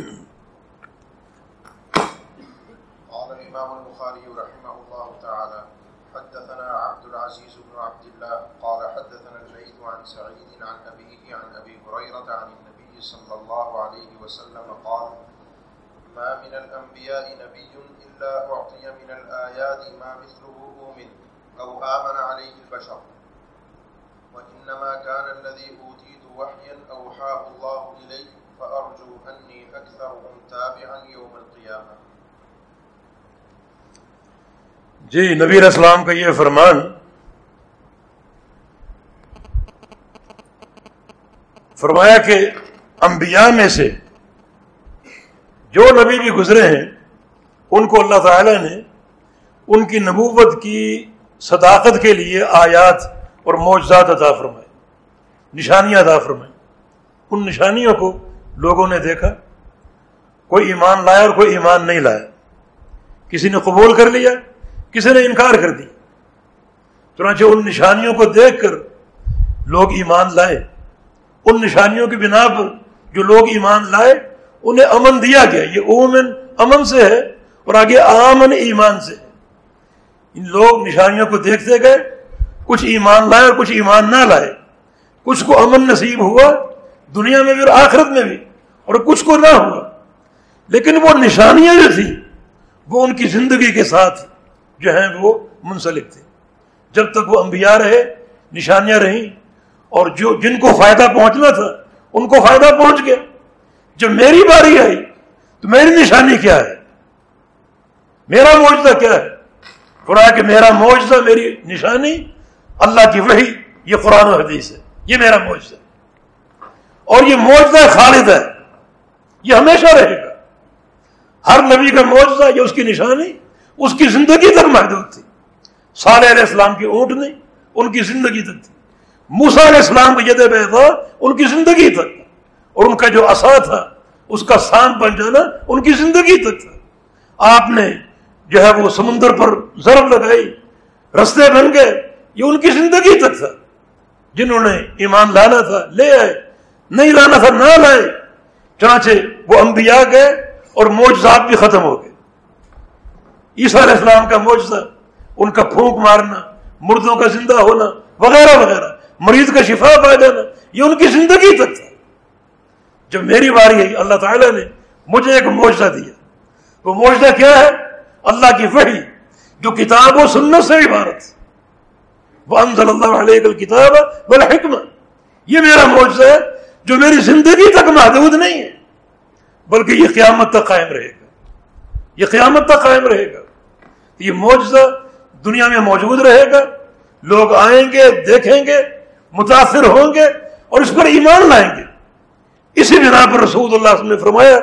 A: سعيد عن أبيه عن أبي هريرة عن النبي صلى الله عليه وسلم قال ما من الأنبياء نبي إلا أعطي من الآيات ما مثله أؤمن أو آمن عليه البشر. وإنما كان الذي أوتيت وحيا أوحاه الله إلي فأرجو أني أكثرهم تابعا يوم القيامة.
B: جی نبی علیہ السلام کا یہ فرمان، فرمایا کہ انبیاء میں سے جو نبی بھی گزرے ہیں، ان کو اللہ تعالی نے ان کی نبوت کی صداقت کے لیے آیات اور معجزات عطا فرمائے، نشانیاں عطا فرمائے۔ ان نشانیوں کو لوگوں نے دیکھا، کوئی ایمان لایا اور کوئی ایمان نہیں لایا۔ کسی نے قبول کر لیا، کسی نے انکار کر دیا۔ چنانچہ ان نشانیوں کو دیکھ کر لوگ ایمان لائے۔ ان نشانیوں کی بنا پر جو لوگ ایمان لائے انہیں امن دیا گیا، یہ اومن امن سے ہے اور آگے آمن ایمان سے ان لوگ نشانیوں کو دیکھتے گئے، کچھ ایمان لائے اور کچھ ایمان نہ لائے۔ کچھ کو امن نصیب ہوا دنیا میں بھی اور آخرت میں بھی، اور کچھ کو نہ ہوا۔ لیکن وہ نشانیاں جو تھیں، وہ ان کی زندگی کے ساتھ جو ہیں وہ منسلک تھے۔ جب تک وہ انبیاء رہے، نشانیاں رہیں، اور جو جن کو فائدہ پہنچنا تھا، ان کو فائدہ پہنچ گیا۔ جب میری باری آئی تو میری نشانی کیا ہے؟ میرا معجزہ کیا ہے؟ قرآن کہ میرا معجزہ، میری نشانی اللہ کی وہی یہ قرآن و حدیث ہے۔ یہ میرا معجزہ اور یہ معجزہ خالد ہے۔ یہ ہمیشہ رہے گا۔ ہر نبی کا معجزہ یہ اس کی نشانی اس کی زندگی تک محدود تھی۔ صالح علیہ السلام کی اونٹ نہیں، ان کی زندگی تک تھی۔ موسا علیہ السلام کا ید بے تھا ان کی زندگی تک۔ اور ان کا جو اثا تھا، اس کا سان بن جانا ان کی زندگی تک تھا۔ آپ نے جو ہے وہ سمندر پر ضرب لگائی، رستے بن گئے، یہ ان کی زندگی تک تھا۔ جنہوں نے ایمان لانا تھا، لے آئے، نہیں لانا تھا، نہ لائے۔ چانچے وہ انبیاء گئے اور موجزات بھی ختم ہو گئے۔ عیسیٰ علیہ السلام کا معجزہ، ان کا پھونک مارنا، مردوں کا زندہ ہونا، وغیرہ وغیرہ۔ مریض کا شفا پا جانا، یہ ان کی زندگی تک تھا۔ جب میری باری آئی، اللہ تعالیٰ نے مجھے ایک معجزہ دیا۔ وہ معجزہ کیا ہے؟ اللہ کی وحی، جو کتاب و سنت سے عبارت۔ وہ انضل اللہ علیہ کتاب بل یہ میرا معجزہ ہے، جو میری زندگی تک محدود نہیں ہے، بلکہ یہ قیامت تک قائم رہے گا۔ یہ قیامت تک قائم رہے گا۔ یہ معجزہ دنیا میں موجود رہے گا۔ لوگ آئیں گے، دیکھیں گے، متاثر ہوں گے اور اس پر ایمان لائیں گے۔ اسی بنا پر رسول اللہ وسلم نے فرمایا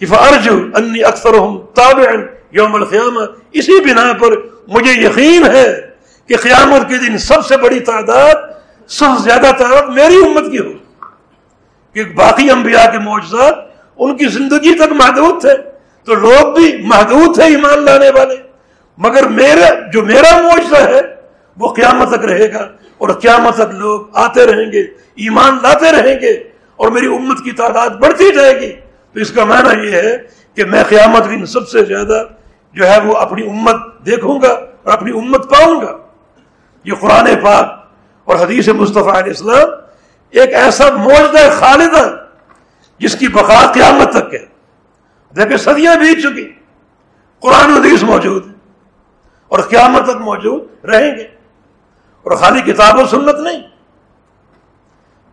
B: کہ فارج انی اکثر یوم القیامہ اسی بنا پر مجھے یقین ہے کہ قیامت کے دن سب سے بڑی تعداد، سب سے زیادہ تعداد میری امت کی ہو کہ باقی انبیاء کے معجزات ان کی زندگی تک محدود تھے، تو لوگ بھی محدود تھے ایمان لانے والے۔ مگر میرا، جو میرا معجزہ ہے، وہ قیامت تک رہے گا اور قیامت تک لوگ آتے رہیں گے، ایمان لاتے رہیں گے۔ اور میری امت کی تعداد بڑھتی جائے گی۔ تو اس کا معنی یہ ہے کہ میں قیامت بھی سب سے زیادہ جو ہے وہ اپنی امت دیکھوں گا اور اپنی امت پاؤں گا۔ یہ قرآن پاک اور حدیث مصطفیٰ علیہ السلام ایک ایسا موجودہ خالدہ جس کی بقا قیامت تک ہے۔ دیکھیں صدیاں بیت چکی، قرآن حدیث موجود ہے اور قیامت تک موجود رہیں گے۔ اور خالی کتاب و سنت نہیں۔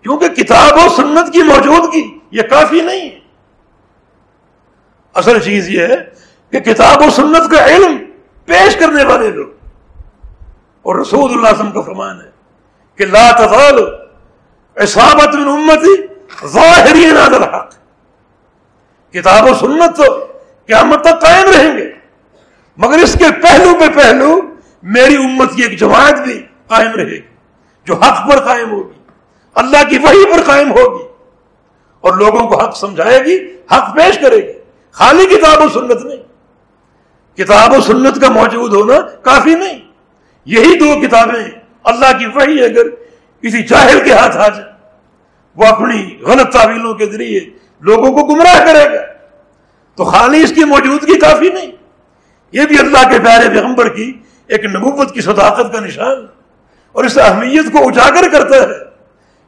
B: کیونکہ کتاب و سنت کی موجودگی یہ کافی نہیں ہے۔ اصل چیز یہ ہے کہ کتاب و سنت کا علم پیش کرنے والے لوگ۔ اور رسول اللہ وسلم کا فرمان ہے کہ لا تزال اصابت من امتی ظاہرین الحق۔ کتاب و سنت تو قیامت تک قائم رہیں گے۔ مگر اس کے پہلو پہ پہلو میری امت کی ایک جماعت بھی قائم رہے گی، جو حق پر قائم ہوگی۔ اللہ کی وحی پر قائم ہوگی اور لوگوں کو حق سمجھائے گی، حق پیش کرے گی۔ خالی کتاب و سنت نہیں۔ کتاب و سنت کا موجود ہونا کافی نہیں۔ یہی دو کتابیں اللہ کی وحی اگر کسی جاہل کے ہاتھ آ جائے، وہ اپنی غلط تعویلوں کے ذریعے لوگوں کو گمراہ کرے گا۔ تو خالی اس کی موجودگی کافی نہیں۔ یہ بھی اللہ کے پیارے پیغمبر کی ایک نبوت کی صداقت کا نشان اور اس اہمیت کو اجاگر کرتا ہے۔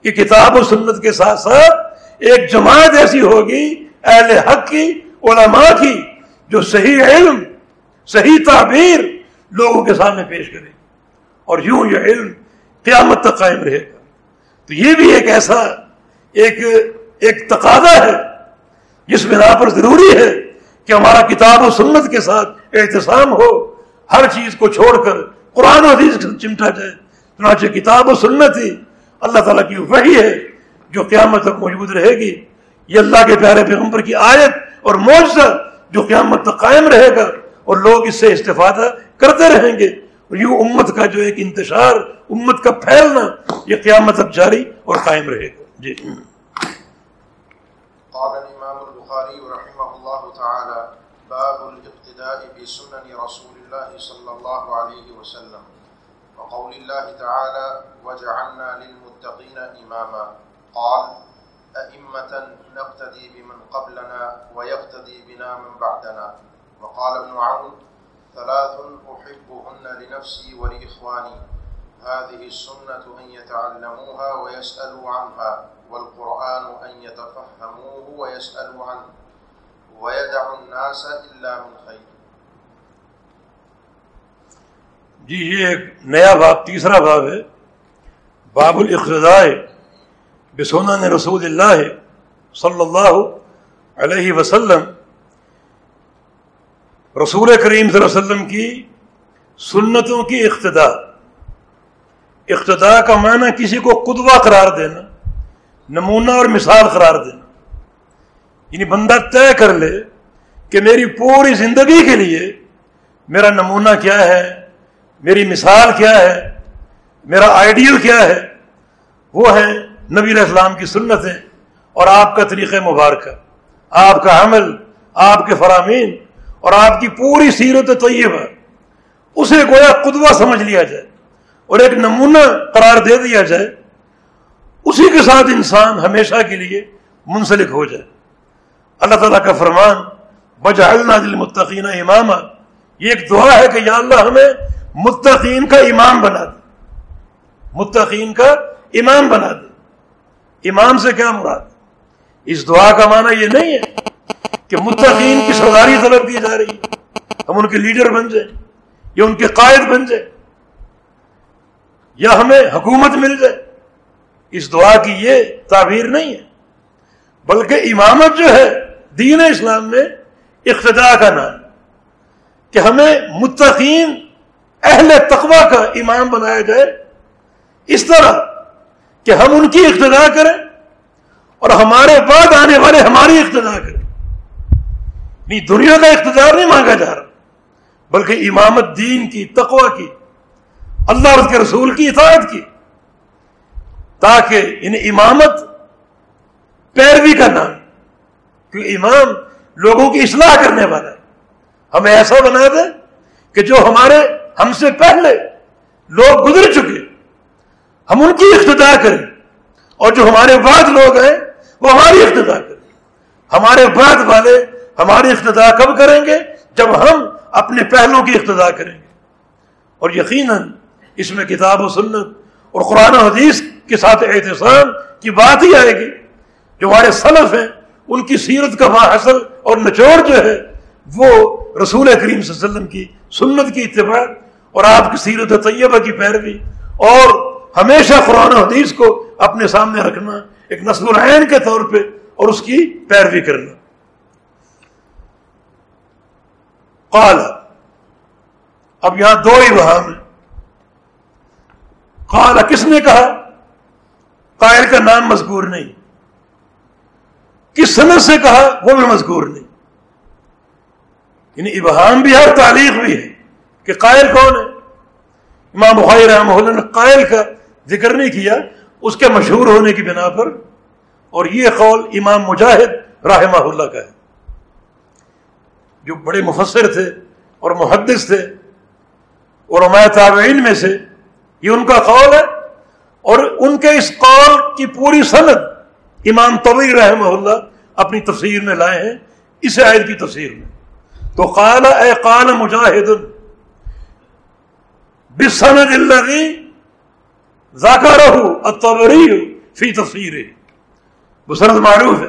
B: کہ کتاب و سنت کے ساتھ ساتھ ایک جماعت ایسی ہوگی، اہل حق کی، علماء کی، جو صحیح علم، صحیح تعبیر لوگوں کے سامنے پیش کرے۔ اور یوں یہ علم قیامت تک قائم رہے گا۔ تو یہ بھی ایک ایسا، ایک ایک تقاضا ہے، جس بنا پر ضروری ہے کہ ہمارا کتاب و سنت کے ساتھ احتسام ہو، ہر چیز کو چھوڑ کر قرآن و حدیث چمٹا جائے۔ چنانچہ کتاب و سنت ہی اللہ تعالیٰ کی وہی ہے جو قیامت تک موجود رہے گی۔ یہ اللہ کے پیارے پیغمبر کی آیت اور معجزہ جو قیامت تک قائم رہے گا اور لوگ اس سے استفادہ کرتے رہیں گے۔ اور یوں امت کا جو ایک انتشار، امت کا پھیلنا یہ قیامت تک جاری اور قائم رہے گا۔ جی۔
A: قال الإمام البخاري رحمه الله تعالى باب الاقتداء بسنن رسول الله صلى الله عليه وسلم۔ وقول الله تعالى وجعلنا للمتقين إماما. قال أئمة نقتدي بمن قبلنا ويقتدي بنا من بعدنا. وقال ابن عون ثلاث أحبهن لنفسي ولإخواني. هذه السنة أن يتعلموها ويسألوا عنها، والقرآن أن يتفهموه ويسألوا عنه. ويدع الناس إلا من خير.
B: جی یہ ایک نیا باب، تیسرا باب ہے۔ باب الاقتداء بسنن رسول اللہ صلی اللہ علیہ وسلم۔ رسول کریم صلی اللہ علیہ وسلم کی سنتوں کی اقتدا اقتدا کا معنی کسی کو قدوہ قرار دینا، نمونہ اور مثال قرار دینا۔ یعنی بندہ طے کر لے کہ میری پوری زندگی کے لیے میرا نمونہ کیا ہے میری مثال کیا ہے؟ میرا آئیڈیل کیا ہے؟ وہ ہے نبی علیہ السلام کی سنتیں اور آپ کا طریقہ مبارکہ، آپ کا عمل، آپ کے فرامین اور آپ کی پوری سیرت طیبہ۔ اسے گویا قدوہ سمجھ لیا جائے اور ایک نمونہ قرار دے دیا جائے۔ اسی کے ساتھ انسان ہمیشہ کے لیے منسلک ہو جائے۔ اللہ تعالیٰ کا فرمان بجا دل متقین امام یہ ایک دعا ہے کہ یا اللہ ہمیں متقین کا امام بنا دے۔ متقین کا امام بنا دے۔ امام سے کیا مراد؟ اس دعا کا معنی یہ نہیں ہے کہ متقین کی سرداری طلب کی جا رہی ہے۔ ہم ان کے لیڈر بن جائیں، یا ان کے قائد بن جائیں، یا ہمیں حکومت مل جائے۔ اس دعا کی یہ تعبیر نہیں ہے۔ بلکہ امامت جو ہے، دین اسلام میں اقتدا کا نام کہ ہمیں متقین اہل تقوی کا امام بنایا جائے اس طرح کہ ہم ان کی اقتدا کریں اور ہمارے بعد آنے والے ہماری اقتدا کریں۔ نہیں، دنیا کا اقتدار نہیں مانگا جا رہا، بلکہ امامت دین کی، تقوی کی، اللہ اور کے رسول کی، اطاعت کی، تاکہ ان امامت پیروی کا نام کیونکہ امام لوگوں کی اصلاح کرنے والا ہے۔ ہمیں ایسا بنا دے کہ جو ہمارے ہم سے پہلے لوگ گزر چکے، ہم ان کی اقتدا کریں۔ اور جو ہمارے بعد لوگ ہیں، وہ ہماری اقتدا کریں۔ ہمارے بعد والے ہماری اقتدا کب کریں گے؟ جب ہم اپنے پہلوں کی اقتدا کریں گے۔ اور یقیناً اس میں کتاب و سنت اور قرآن و حدیث کے ساتھ احتسام کی بات ہی آئے گی۔ جو ہمارے سلف ہیں، ان کی سیرت کا حاصل اور نچوڑ جو ہے، وہ رسول کریم صلی اللہ علیہ وسلم کی سنت کی اتباع اور آپ کی سیرت طیبہ کی پیروی. اور ہمیشہ قرآن و حدیث کو اپنے سامنے رکھنا ایک نسل العین کے طور پہ اور اس کی پیروی کرنا. قال، اب یہاں دو ہی وہاں میں قال، کس نے کہا؟ قائل کا نام مذکور نہیں. کس صنعت سے کہا؟ وہ بھی مذکور نہیں. یعنی ابہام بھی ہر تعلیق بھی ہے. کہ قائل کون ہے؟ امام بخاری رحمہ اللہ نے قائل کا ذکر نہیں کیا، اس کے مشہور ہونے کی بنا پر، اور یہ قول امام مجاہد رحمہ اللہ کا ہے۔ جو بڑے مفسر تھے اور محدث تھے اور تابعین میں سے، یہ ان کا قول ہے، اور ان کے اس قول کی پوری صنعت امام طویل رحمہ اللہ اپنی تفسیر میں لائے ہیں، اس عائد کی تفسیر میں۔ تو قال، اے قال مجاہد بسند الذي ذكره الطبري فی تفسیر بسند معروف ہے۔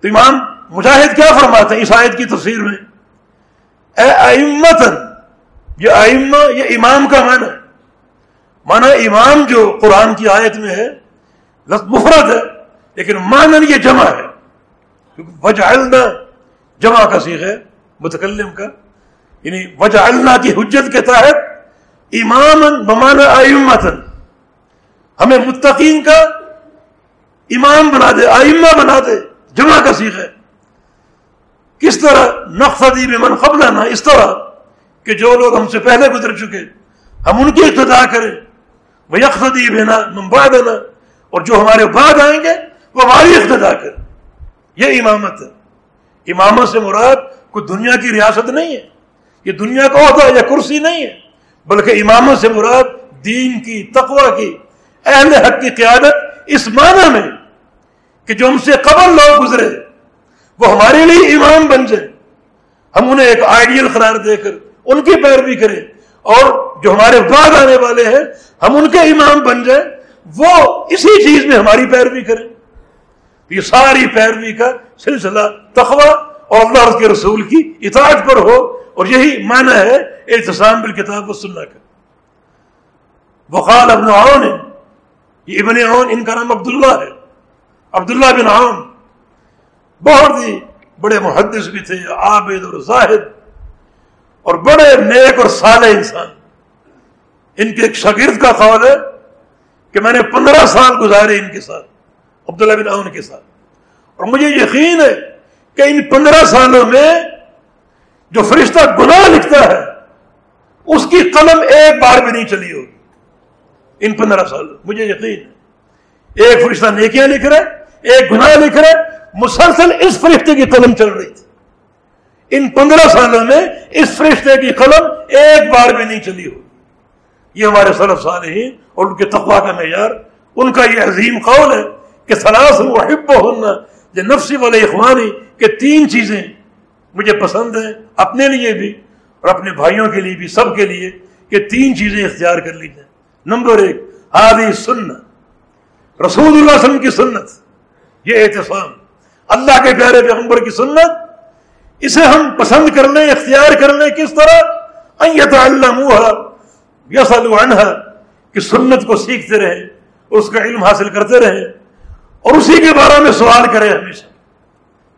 B: تو امام مجاہد کیا فرماتے ہیں اس آیت کی تفسیر میں؟ اے ائمتن یہ آئمہ یہ امام کا معنی ہے۔ مانا امام جو قرآن کی آیت میں ہے، لفظ مفرد ہے، لیکن مانن یہ جمع ہے۔ وجہ جمع کا سیخ ہے، متکلم کا۔ یعنی وجہ اللہ کی حجت کے تحت امام بمانا آئمتن ہمیں متقین کا امام بنا دے، آئمہ بنا دے، جمع کا سیخ ہے۔ کس طرح نقفی میں من قبل نہ اس طرح کہ جو لوگ ہم سے پہلے گزر چکے، ہم ان کی ابتدا کریں۔ وہ یکفدی بنا ممبا دینا اور جو ہمارے بعد آئیں گے، وہ ہماری اقتدا کریں۔ یہ امامت ہے۔ امامت سے مراد کوئی دنیا کی ریاست نہیں ہے۔ یہ دنیا کا عہدہ یا کرسی نہیں ہے۔ بلکہ امامت سے مراد دین کی، تقوی کی، اہل حق کی قیادت اس معنی میں کہ جو ہم سے قبل لوگ گزرے، وہ ہمارے لیے امام بن جائے۔ ہم انہیں ایک آئیڈیل قرار دے کر ان کی پیروی کریں۔ اور جو ہمارے بعد آنے والے ہیں، ہم ان کے امام بن جائیں۔ وہ اسی چیز میں ہماری پیروی کریں۔ یہ ساری پیروی کا سلسلہ تخوا اور اللہ کے رسول کی اطاعت پر ہو۔ اور یہی معنی ہے احتسام بالکتاب و سننا کا۔ بخال ابن عون، یہ ابن عون، ان کا نام عبداللہ ہے۔ عبداللہ بن عون، بہت ہی بڑے محدث بھی تھے، عابد اور زاہد، اور بڑے نیک اور سالے انسان۔ ان کے ایک شاگرد کا قول ہے کہ میں نے پندرہ سال گزارے ان کے ساتھ، عبداللہ بن عون کے ساتھ۔ اور مجھے یقین ہے کہ ان پندرہ سالوں میں جو فرشتہ گناہ لکھتا ہے، اس کی قلم ایک بار بھی نہیں چلی ہوگی ان پندرہ سالوں مجھے یقین ہے۔ ایک فرشتہ نیکیاں لکھ رہے ایک گناہ لکھ رہے مسلسل اس فرشتے کی قلم چل رہی تھی۔ ان پندرہ سالوں میں اس فرشتے کی قلم ایک بار بھی نہیں چلی ہو یہ ہمارے صرف صالحین اور ان کے تقوا کا معیار، ان کا یہ عظیم قول ہے کہ سلاس محب ہونا یہ نفسی والے اخوانی، کہ تین چیزیں مجھے پسند ہیں اپنے لیے بھی اور اپنے بھائیوں کے لیے بھی، سب کے لیے کہ تین چیزیں اختیار کر لی جائیں۔ نمبر ایک، ہادی سننا رسول اللہ علیہ وسلم کی سنت، یہ احتسام اللہ کے پیارے پیغمبر کی سنت، اسے ہم پسند کر لیں، اختیار کر لیں، کس طرح؟ اللہ عنہ کہ سنت کو سیکھتے رہے، اس کا علم حاصل کرتے رہے اور اسی کے بارے میں سوال کرے ہمیشہ۔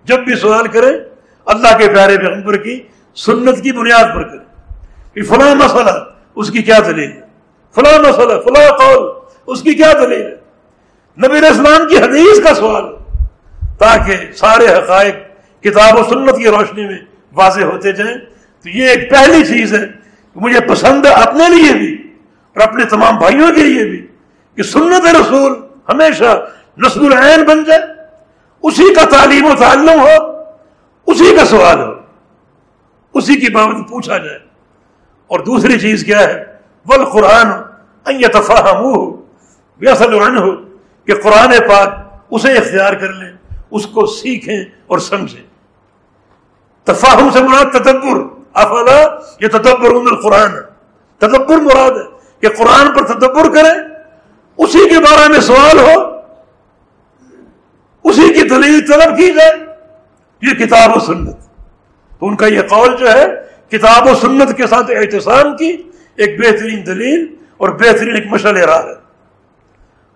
B: جب بھی سوال کرے اللہ کے پیارے پیغمبر کی سنت کی بنیاد پر کرے۔ فلاں مسئلہ، اس کی کیا دلیل؟ ہے فلاں مسئلہ، فلاں قول، اس کی کیا دلیل؟ ہے نبی اسلام کی حدیث کا سوال۔ تاکہ سارے حقائق کتاب و سنت کی روشنی میں واضح ہوتے جائیں۔ تو یہ ایک پہلی چیز ہے مجھے پسند ہے اپنے لیے بھی اور اپنے تمام بھائیوں کے لیے بھی کہ سنت رسول ہمیشہ نسل العین بن جائے۔ اسی کا تعلیم و تعلم ہو۔ اسی کا سوال ہو، اسی کی بابت پوچھا جائے۔ اور دوسری چیز کیا ہے؟ بل قرآن تفاہم ہو کہ قرآن پاک اسے اختیار کر لیں، اس کو سیکھیں اور سمجھیں۔ تفاہم سے مراد تدبر۔ افلا یہ تدبر القرآن؟ تدبر مراد ہے کہ قرآن پر تدبر کریں۔ اسی کے بارے میں سوال ہو، اسی کی دلیل طلب کی جائے۔ یہ کتاب و سنت۔ تو ان کا یہ قول جو ہے، کتاب و سنت کے ساتھ احتسام کی ایک بہترین دلیل اور بہترین ایک مشعل راہ ہے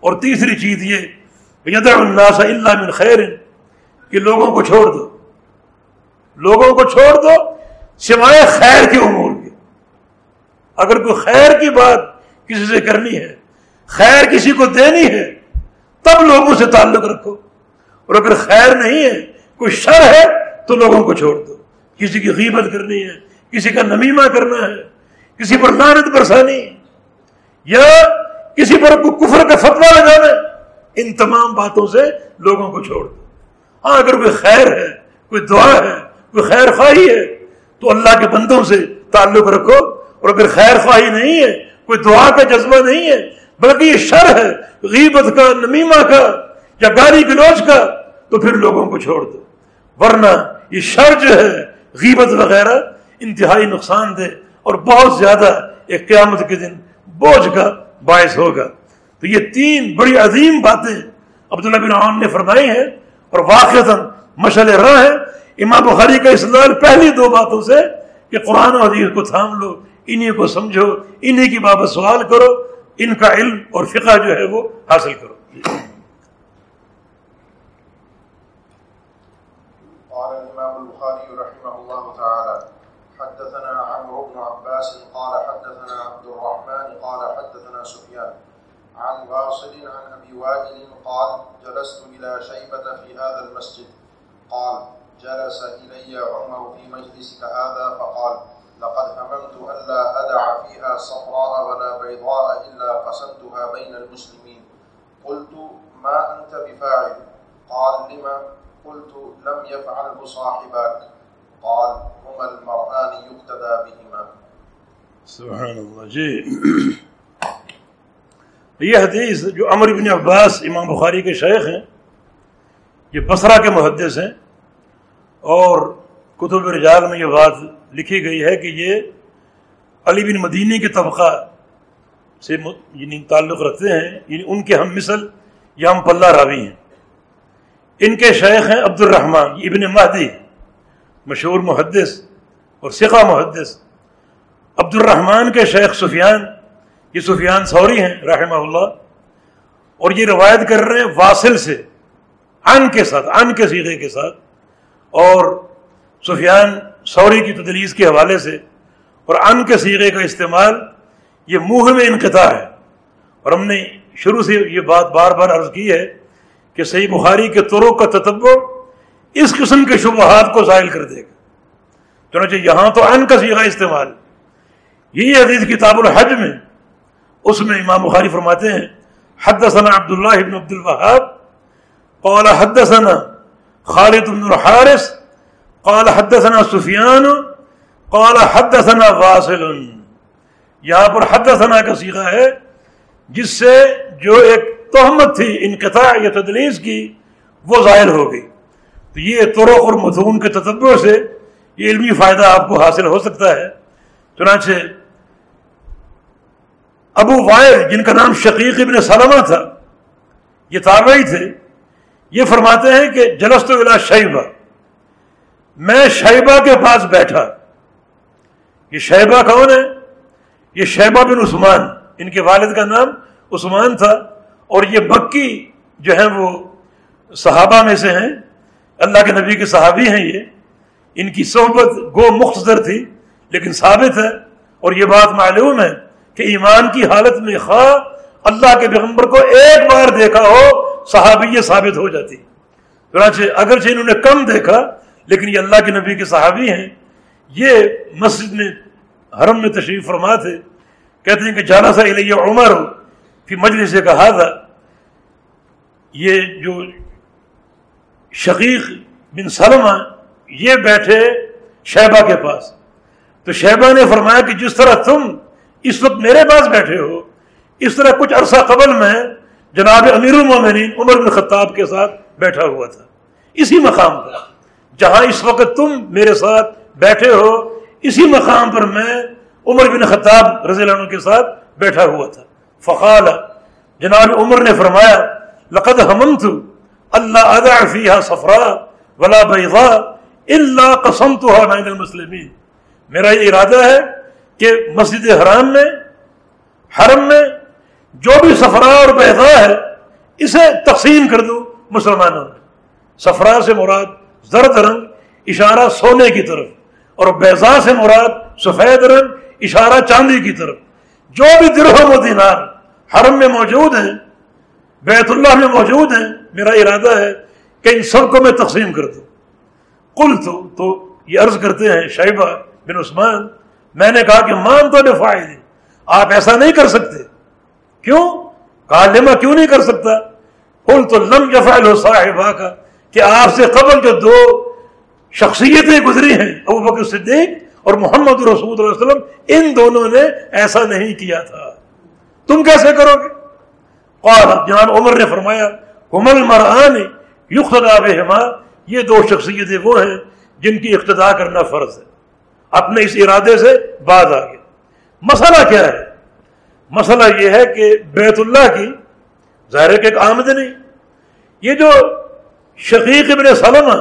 B: اور تیسری چیز یہ الناس اللہ من خیر، کہ لوگوں کو چھوڑ دو۔ لوگوں کو چھوڑ دو سوائے خیر کے امور کے۔ اگر کوئی خیر کی بات کسی سے کرنی ہے، خیر کسی کو دینی ہے، تب لوگوں سے تعلق رکھو۔ اور اگر خیر نہیں ہے کوئی شر ہے تو لوگوں کو چھوڑ دو۔ کسی کی غیبت کرنی ہے، کسی کا نمیمہ کرنا ہے، کسی پر لانت برسانی یا کسی پر کوئی کفر کا فتوا لگانا ان تمام باتوں سے لوگوں کو چھوڑ دو۔ ہاں اگر کوئی خیر ہے، کوئی دعا ہے، کوئی خیر خواہی ہے، تو اللہ کے بندوں سے تعلق رکھو۔ اور اگر خیر خواہی نہیں ہے، کوئی دعا کا جذبہ نہیں ہے، بلکہ یہ شر ہے، غیبت کا، نمیمہ کا، یا گالی گلوچ کا، تو پھر لوگوں کو چھوڑ دو۔ ورنہ یہ شر جو ہے، غیبت وغیرہ انتہائی نقصان دہ اور بہت زیادہ ایک قیامت کے دن بوجھ کا باعث ہوگا۔ تو یہ تین بڑی عظیم باتیں عبداللہ بن عام نے فرمائی ہیں اور واقع مشل راہ ہے۔ امام بخاری کا اسلال پہلی دو باتوں سے کہ قرآن و حدیث کو تھام لو انہیں کو سمجھو انہیں کی بابت سوال کرو، ان کا علم اور فقہ جو ہے وہ حاصل کرو
A: قال الإمام البخاري رحمه الله تعالى حدثنا عمرو بن عباس قال حدثنا عبد الرحمن قال حدثنا سفيان عن واصل عن أبي وائل قال جلست إلى شيبة في هذا المسجد. قال جلس إلي عمر في مجلسك هذا فقال لقد هممت ألا أدع فيها صفراء ولا بيضاء إلا قسمتها بين المسلمين. قلت ما أنت بفاعل؟ قال لما؟ قلت لم يفعله صاحبك قال، هما المرآن يقتدى بهما.
B: سبحان اللہ جی. یہ حدیث جو عمر بن عباس، امام بخاری کے شیخ ہیں، یہ بصرہ کے محدث ہیں، اور کتب رجال میں یہ بات لکھی گئی ہے کہ یہ علی بن مدینی کے طبقہ سے یعنی تعلق رکھتے ہیں یعنی ان کے ہم مثل یا ہم پلہ راوی ہیں۔ ان کے شیخ ہیں عبد الرحمن ابن مہدی۔ مشہور محدث اور سکھا محدث عبد الرحمن کے شیخ سفیان، یہ سفیان سوری ہیں، رحمہ اللہ، اور یہ روایت کر رہے ہیں واصل سے ان کے ساتھ ان کے سیغے کے ساتھ، اور سفیان سوری کی تدلیس کے حوالے سے، اور ان کے سیغے کا استعمال یہ منہ میں انقطاع ہے۔ اور ہم نے شروع سے یہ بات بار بار عرض کی ہے کہ صحیح بخاری کے طرق کا تتبع اس قسم کے شبہات کو ظاہر کر دے گا۔ چنانچہ یہاں تو ان کا سیغہ استعمال یہی حدیث کتاب الحج میں، اس میں امام بخاری فرماتے ہیں، حدثنا عبداللہ ابن عبد الوہاب، قال حدثنا خالد بن الحارث، قال حدثنا سفیان، قال حدثنا واصل یہاں پر حدثنا کا سیغہ ہے، جس سے جو ایک تہمت تھی انقطاع یا تدلیس کی، وہ ظاہر ہو گئی۔ تو یہ طرق اور متون کے تتبع سے یہ علمی فائدہ آپ کو حاصل ہو سکتا ہے۔ چنانچہ ابو وائل، جن کا نام شقیق ابن سلمہ تھا، یہ تابعی تھے، یہ فرماتے ہیں کہ جلست ولا شیبہ۔ میں شیبہ کے پاس بیٹھا۔ یہ شیبہ کون ہے؟ یہ شیبہ بن عثمان۔ ان کے والد کا نام عثمان تھا اور یہ مکی جو ہیں وہ صحابہ میں سے ہیں۔ اللہ کے نبی کے صحابی ہیں یہ، ان کی صحبت گو مختصر تھی، لیکن ثابت ہے، اور یہ بات معلوم ہے کہ ایمان کی حالت میں خواہ اللہ کے پیغمبر کو ایک بار دیکھا ہو، صحابی یہ ثابت ہو جاتی۔ چنانچہ اگرچہ انہوں نے کم دیکھا، لیکن یہ اللہ کے نبی کے صحابی ہیں۔ یہ مسجد میں، حرم میں تشریف فرما تھے۔ کہتے ہیں کہ جانا سا علیہ عمر ہو کہ مجلس سے کہا تھا یہ جو شقیق بن سلمہ یہ بیٹھے شہبہ کے پاس۔ تو شہبہ نے فرمایا کہ جس طرح تم اس وقت میرے پاس بیٹھے ہو، اس طرح کچھ عرصہ قبل میں جناب امیر المومنین عمر بن خطاب کے ساتھ بیٹھا ہوا تھا۔ اسی مقام پر، جہاں اس وقت تم میرے ساتھ بیٹھے ہو، اسی مقام پر میں عمر بن خطاب رضی اللہ عنہ کے ساتھ بیٹھا ہوا تھا۔ فقال، جناب عمر نے فرمایا، لقد حممت اللہ ادا فیہا صفرا ولا بیضا الا قسمتها بین المسلمین میرا یہ ارادہ ہے کہ مسجد حرام میں، حرم میں جو بھی سفرا اور بیضا ہے، اسے تقسیم کر دوں مسلمانوں میں۔ سفرا سے مراد زرد رنگ، اشارہ سونے کی طرف۔ اور بیضا سے مراد سفید رنگ، اشارہ چاندی کی طرف۔ جو بھی درہم و دینار حرم میں موجود ہیں بیت اللہ میں موجود ہیں میرا ارادہ ہے کہ ان سب کو میں تقسیم کر دوں۔ کل تو تو یہ عرض کرتے ہیں شیبہ بن عثمان، میں نے کہا کہ مان تو فائدے آپ ایسا نہیں کر سکتے۔ کیوں؟ کہا، لما کیوں نہیں کر سکتا؟ کل تو لم جفائل ہو صاحبہ کا، کہ آپ سے قبل جو دو شخصیتیں گزری ہیں، ابو بکر صدیق اور محمد رسول اللہ علیہ وسلم، ان دونوں نے ایسا نہیں کیا تھا۔ تم کیسے کرو گے؟ قال جناب عمر نے فرمایا حمل مرآن یقتدا بہما یہ دو شخصیتیں وہ ہیں جن کی اقتدا کرنا فرض ہے۔ اپنے اس ارادے سے بعد آ گیا مسئلہ کیا ہے؟ مسئلہ یہ ہے کہ بیت اللہ کی ظاہر کہ ایک آمدنی یہ جو شقیق ابن سلمہ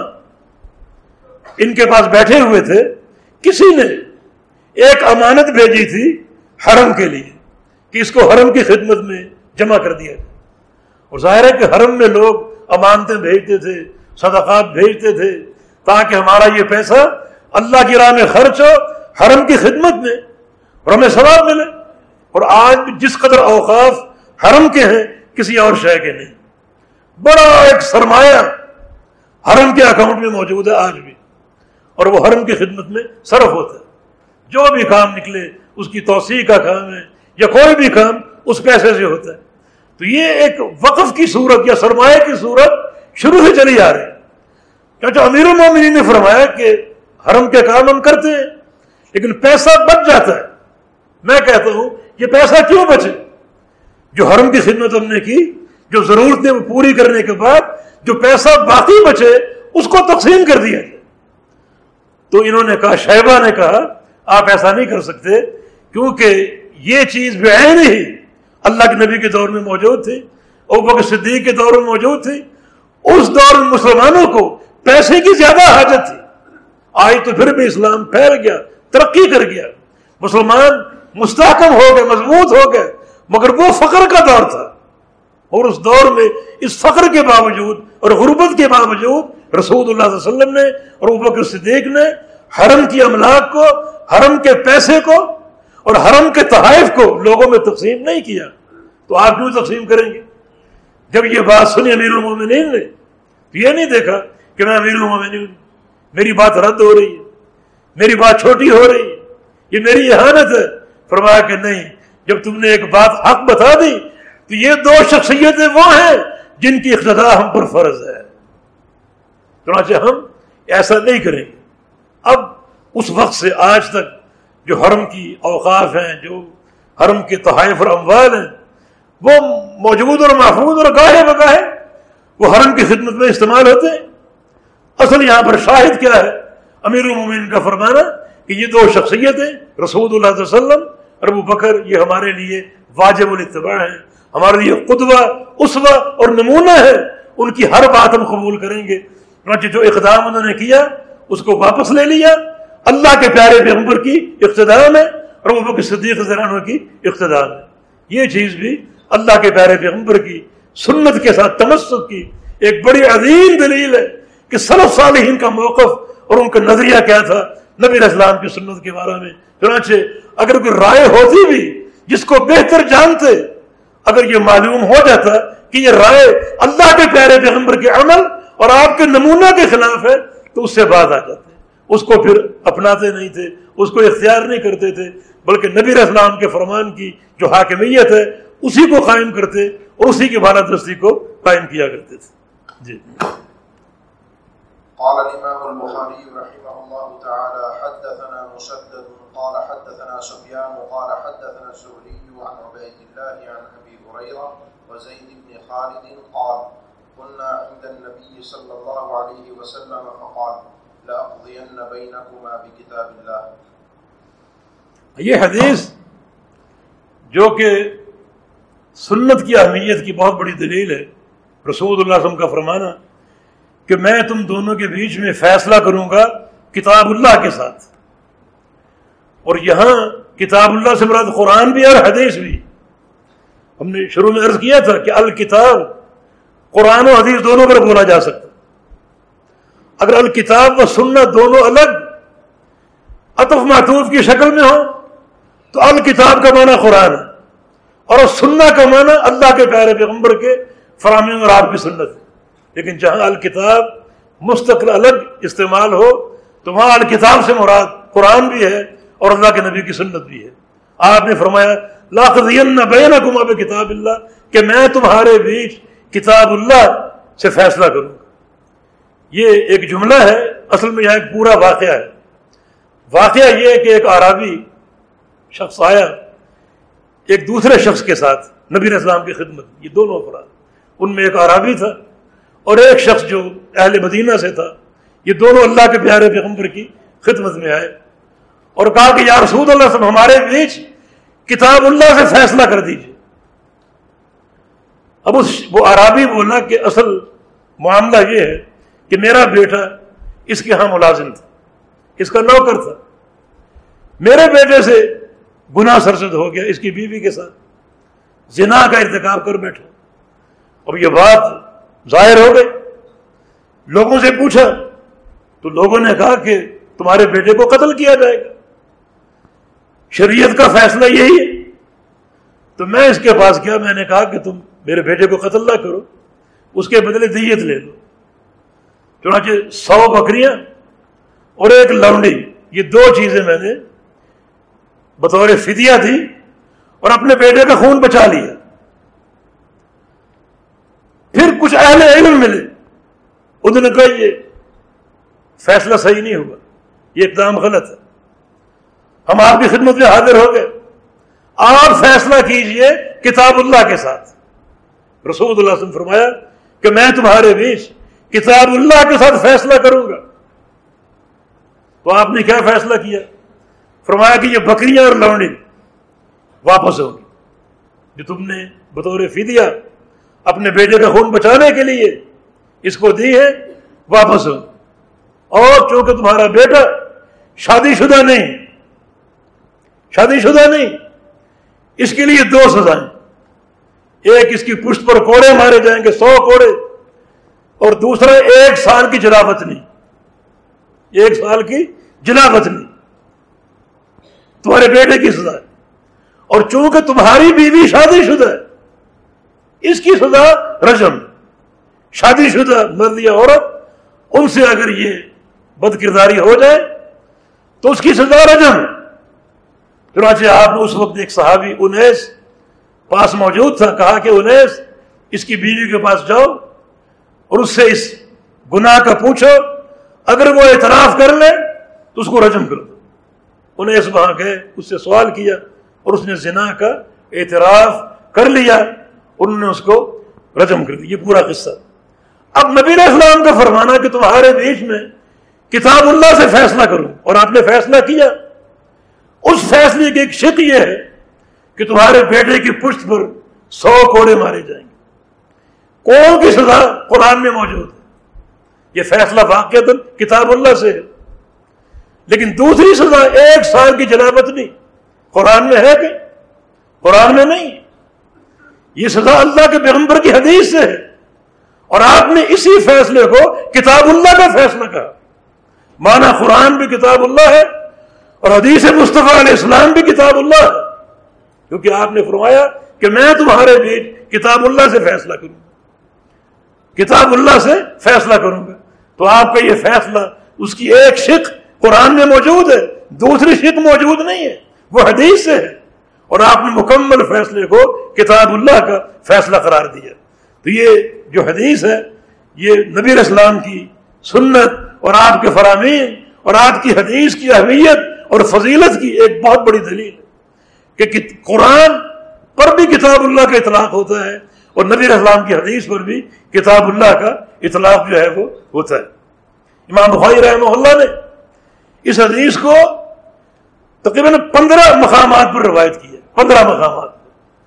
B: ان کے پاس بیٹھے ہوئے تھے، کسی نے ایک امانت بھیجی تھی حرم کے لیے، کہ اس کو حرم کی خدمت میں جمع کر دیا اور ظاہر ہے کہ حرم میں لوگ امانتیں بھیجتے تھے، صدقات بھیجتے تھے، تاکہ ہمارا یہ پیسہ اللہ کی راہ میں خرچ ہو، حرم کی خدمت میں اور ہمیں ثواب ملے۔ اور آج جس قدر اوقاف حرم کے ہیں، کسی اور شے کے نہیں۔ بڑا ایک سرمایہ حرم کے اکاؤنٹ میں موجود ہے آج بھی۔ اور وہ حرم کی خدمت میں صرف ہوتا ہے۔ جو بھی کام نکلے، اس کی توسیع کا کام ہے، یا کوئی بھی کام، اس پیسے سے ہوتا ہے۔ تو یہ ایک وقف کی صورت یا سرمایہ کی صورت شروع سے چلی جا رہی ہے۔ کیونکہ امیر المومنین نے فرمایا کہ حرم کے کام ہم کرتے ہیں، لیکن پیسہ بچ جاتا ہے۔ میں کہتا ہوں، یہ پیسہ کیوں بچے؟ جو حرم کی خدمت ہم نے کی، جو ضرورتیں وہ پوری کرنے کے بعد جو پیسہ باقی بچے، اس کو تقسیم کر دیا۔ جائے تو انہوں نے کہا، شہبہ نے کہا، آپ ایسا نہیں کر سکتے، کیونکہ یہ چیز بے ہی اللہ کے نبی کے دور میں موجود تھی او بکر صدیق کے دور میں موجود تھی اس دور میں مسلمانوں کو پیسے کی زیادہ حاجت تھی۔ آج تو پھر بھی اسلام پھیل گیا، ترقی کر گیا۔ مسلمان مستحکم ہو گئے، مضبوط ہو گئے، مگر وہ فخر کا دور تھا۔ اور اس دور میں اس فخر کے باوجود اور غربت کے باوجود رسول اللہ علیہ وسلم نے اور بکر صدیق نے حرم کی املاک کو، حرم کے پیسے کو اور حرم کے تحائف کو لوگوں میں تقسیم نہیں کیا، تو آپ کیوں تقسیم کریں گے؟ جب یہ بات سنی امیر المومنین نے، تو یہ نہیں دیکھا کہ میں امیر المومنین میری بات رد ہو رہی ہے، میری بات چھوٹی ہو رہی ہے، یہ میری احانت ہے۔ فرمایا کہ نہیں، جب تم نے ایک بات حق بتا دی، تو یہ دو شخصیتیں وہ ہیں جن کی اقتدا ہم پر فرض ہے۔ چنانچہ ہم ایسا نہیں کریں گے۔ اب اس وقت سے آج تک جو حرم کی اوقاف ہیں، جو حرم کے تحائف اور اموال ہیں، وہ موجود اور محفوظ اور گاہے بگاہے وہ حرم کی خدمت میں استعمال ہوتے ہیں۔ اصل یہاں پر شاہد کیا ہے؟ امیر المومن کا فرمانا کہ یہ دو شخصیتیں رسول اللہ علیہ وسلم اور ابو بکر، یہ ہمارے لیے واجب الاتباع ہیں۔ ہمارے لیے قدوہ اسوا اور نمونہ ہے۔ ان کی ہر بات ہم قبول کریں گے۔ جو اقدام انہوں نے کیا، اس کو واپس لے لیا۔ اللہ کے پیارے پیغمبر کی اقتدام ہے اور وہ کی صدیق زرانوں کی اقتدام ہے یہ چیز بھی اللہ کے پیارے پیغمبر کی، سنت کے ساتھ تمسک کی ایک بڑی عظیم دلیل ہے کہ صرف صالحین کا موقف اور ان کا نظریہ کیا تھا نبی اسلام کی سنت کے بارے میں۔ چنانچہ اگر کوئی رائے ہوتی بھی جس کو بہتر جانتے، اگر یہ معلوم ہو جاتا کہ یہ رائے اللہ کے پیارے پیغمبر کے عمل اور آپ کے نمونہ کے خلاف ہے، تو اس سے بات آ جاتے اس کو پھر اپناتے نہیں تھے، اس کو اختیار نہیں کرتے تھے، بلکہ نبی اسلام کے فرمان کی جو حاکمیت ہے، اسی کو قائم کرتے اور اسی کی بالادرستی کو قائم کیا کرتے تھے۔ جی۔
A: قال الإمام البخاري رحمه الله تعالى حدثنا مسدد، قال حدثنا سفيان، قال حدثنا الزهري عن عبيد الله عن أبي هريرة وزيد بن خالد قال كنا عند النبي صلى الله عليه وسلم فقال لأقضين بينكما بكتاب الله.
B: یہ حدیث جو کہ سنت کی اہمیت کی بہت بڑی دلیل ہے، رسول اللہ وسلم کا فرمانا کہ میں تم دونوں کے بیچ میں فیصلہ کروں گا کتاب اللہ کے ساتھ۔ اور یہاں کتاب اللہ سے مراد قرآن بھی اور حدیث بھی۔ ہم نے شروع میں عرض کیا تھا کہ الکتاب قرآن و حدیث دونوں پر بولا جا سکتا۔ اگر الکتاب و سنت دونوں الگ اطف معطوف کی شکل میں ہو، تو الکتاب کا معنی قرآن ہے۔ اور سننا کا معنی اللہ کے پیارے پیغمبر کے فراہمی اور آپ کی سنت ہے۔ لیکن جہاں الکتاب مستقل الگ استعمال ہو، تو وہاں الکتاب سے مراد قرآن بھی ہے اور اللہ کے نبی کی سنت بھی ہے۔ آپ نے فرمایا لاکھ کتاب اللہ، کہ میں تمہارے بیچ کتاب اللہ سے فیصلہ کروں۔ یہ ایک جملہ ہے، اصل میں یہاں ایک پورا واقعہ ہے۔ واقعہ یہ کہ ایک عرابی شخص آیا، ایک دوسرے شخص کے ساتھ، نبی اسلام کی خدمت یہ دونوں افراد۔ ان میں ایک عرابی تھا اور ایک شخص جو اہل مدینہ سے تھا، یہ دونوں اللہ کے پیارے پیغمبر کی خدمت میں آئے اور کہا کہ یا رسول اللہ صاحب ہمارے بیچ کتاب اللہ سے فیصلہ کر دیجیے اب اس وہ عرابی بولا کہ اصل معاملہ یہ ہے کہ میرا بیٹا اس کے ہاں ملازم تھا، اس کا نوکر تھا۔ میرے بیٹے سے گناہ سرسد ہو گیا اس کی بیوی کے ساتھ۔ زنا کا ارتکاب کر بیٹھا۔ اب یہ بات ظاہر ہو گئی۔ لوگوں سے پوچھا، تو لوگوں نے کہا کہ تمہارے بیٹے کو قتل کیا جائے گا۔ شریعت کا فیصلہ یہی ہے۔ تو میں اس کے پاس کیا میں نے کہا کہ تم میرے بیٹے کو قتل نہ کرو، اس کے بدلے دیت لے لو۔ چنانچہ سو بکریاں اور ایک لونڈی، یہ دو چیزیں میں نے بطور فدیہ تھی اور اپنے بیٹے کا خون بچا لیا۔ پھر کچھ اہل علم ملے۔ انہوں نے کہا، یہ فیصلہ صحیح نہیں ہوگا، یہ اقدام غلط ہے۔ ہم آپ کی خدمت میں حاضر ہو گئے۔ آپ فیصلہ کیجیے کتاب اللہ کے ساتھ۔ رسول اللہ وسلم فرمایا کہ میں تمہارے بیچ کتاب اللہ کے ساتھ فیصلہ کروں گا۔ تو آپ نے کیا فیصلہ کیا؟ فرمایا کہ یہ بکریاں اور لونڈی واپس ہوگی جو تم نے بطور فدیہ اپنے بیٹے کا خون بچانے کے لیے اس کو دی ہے، واپس ہو اور چونکہ تمہارا بیٹا شادی شدہ نہیں، شادی شدہ نہیں، اس کے لیے دو سزائیں۔ ایک اس کی پشت پر کوڑے مارے جائیں گے، سو کوڑے۔ اور دوسرا ایک سال کی جلاوت نہیں۔ ایک سال کی جلاوت نہیں۔ تمہارے بیٹے کی سزا ہے۔ اور چونکہ تمہاری بیوی شادی شدہ ہے، اس کی سزا رجم شادی شدہ مرد یا عورت، ان سے اگر یہ بد کرداری ہو جائے، تو اس کی سزا رجم چنانچہ آپ نے اس وقت ایک صحابی انیس پاس موجود تھا، کہا کہ انیس، اس کی بیوی کے پاس جاؤ۔ اور اس سے اس گناہ کا پوچھو، اگر وہ اعتراف کر لے تو اس کو رجم کر دو انیس وہاں گئے اس سے سوال کیا اور اس نے زنا کا اعتراف کر لیا، انہوں نے اس کو رجم کر دیا۔ یہ پورا قصہ۔ اب نبی اسلام کا فرمانا کہ تمہارے بیچ میں کتاب اللہ سے فیصلہ کروں اور آپ نے فیصلہ کیا۔ اس فیصلے کی ایک شک یہ ہے کہ تمہارے بیٹے کی پشت پر سو کوڑے مارے جائیں۔ گے کون کی سزا قرآن میں موجود ہے؟ یہ فیصلہ واقع کتاب اللہ سے ہے۔ لیکن دوسری سزا ایک سال کی جنابت نہیں۔ قرآن میں ہے کہ قرآن میں نہیں۔ یہ سزا اللہ کے پیغمبر کی حدیث سے ہے۔ اور آپ نے اسی فیصلے کو کتاب اللہ کا فیصلہ کہا۔ مانا قرآن بھی کتاب اللہ ہے اور حدیث مصطفیٰ علیہ السلام بھی کتاب اللہ ہے۔ کیونکہ آپ نے فرمایا کہ میں تمہارے بیچ کتاب اللہ سے فیصلہ کروں۔ کتاب اللہ سے فیصلہ کروں گا۔ تو آپ کا یہ فیصلہ، اس کی ایک شک قرآن میں موجود ہے، دوسری شک موجود نہیں ہے، وہ حدیث سے ہے۔ اور آپ نے مکمل فیصلے کو کتاب اللہ کا فیصلہ قرار دیا۔ تو یہ جو حدیث ہے، یہ نبی اسلام کی سنت اور آپ کے فرامین اور آپ کی حدیث کی اہمیت اور فضیلت کی ایک بہت بڑی دلیل ہے کہ قرآن پر بھی کتاب اللہ کا اطلاق ہوتا ہے اور نبی اسلام کی حدیث پر بھی کتاب اللہ کا اطلاق جو ہے وہ ہوتا ہے۔ امام بخاری رحمہ اللہ نے اس حدیث کو تقریباً پندرہ مقامات پر روایت کی ہے۔ پندرہ مقامات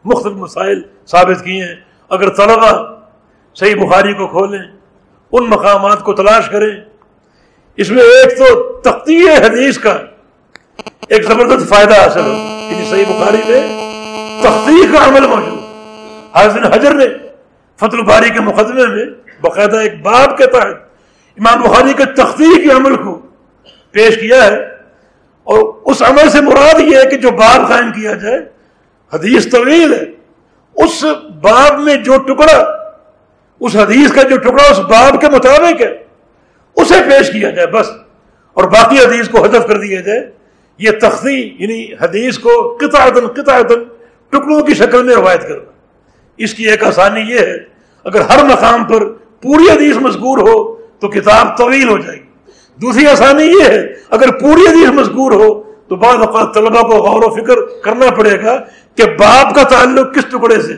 B: مختلف مسائل ثابت کیے ہیں۔ اگر طلبا صحیح بخاری کو کھولیں، ان مقامات کو تلاش کریں۔ اس میں ایک تو تختی حدیث کا ایک زبردست فائدہ حاصل ہو۔ صحیح بخاری میں تختی کا عمل موجود حاضر حجر نے فتح الباری کے مقدمے میں باقاعدہ ایک باب کے تحت امام بخاری کے تختی کے عمل کو پیش کیا ہے اور اس عمل سے مراد یہ ہے کہ جو باب قائم کیا جائے، حدیث طویل ہے، اس باب میں جو ٹکڑا، اس حدیث کا جو ٹکڑا اس باب کے مطابق ہے، اسے پیش کیا جائے بس۔ اور باقی حدیث کو حذف کر دیا جائے۔ یہ تختی یعنی حدیث کو قطعتن قطعتن ٹکڑوں کی شکل میں روایت کرنا۔ اس کی ایک آسانی یہ ہے، اگر ہر مقام پر پوری حدیث مذکور ہو تو کتاب طویل ہو جائے گی۔ دوسری آسانی یہ ہے، اگر پوری حدیث مذکور ہو تو بعض اوقات طلبا کو غور و فکر کرنا پڑے گا کہ باپ کا تعلق کس ٹکڑے سے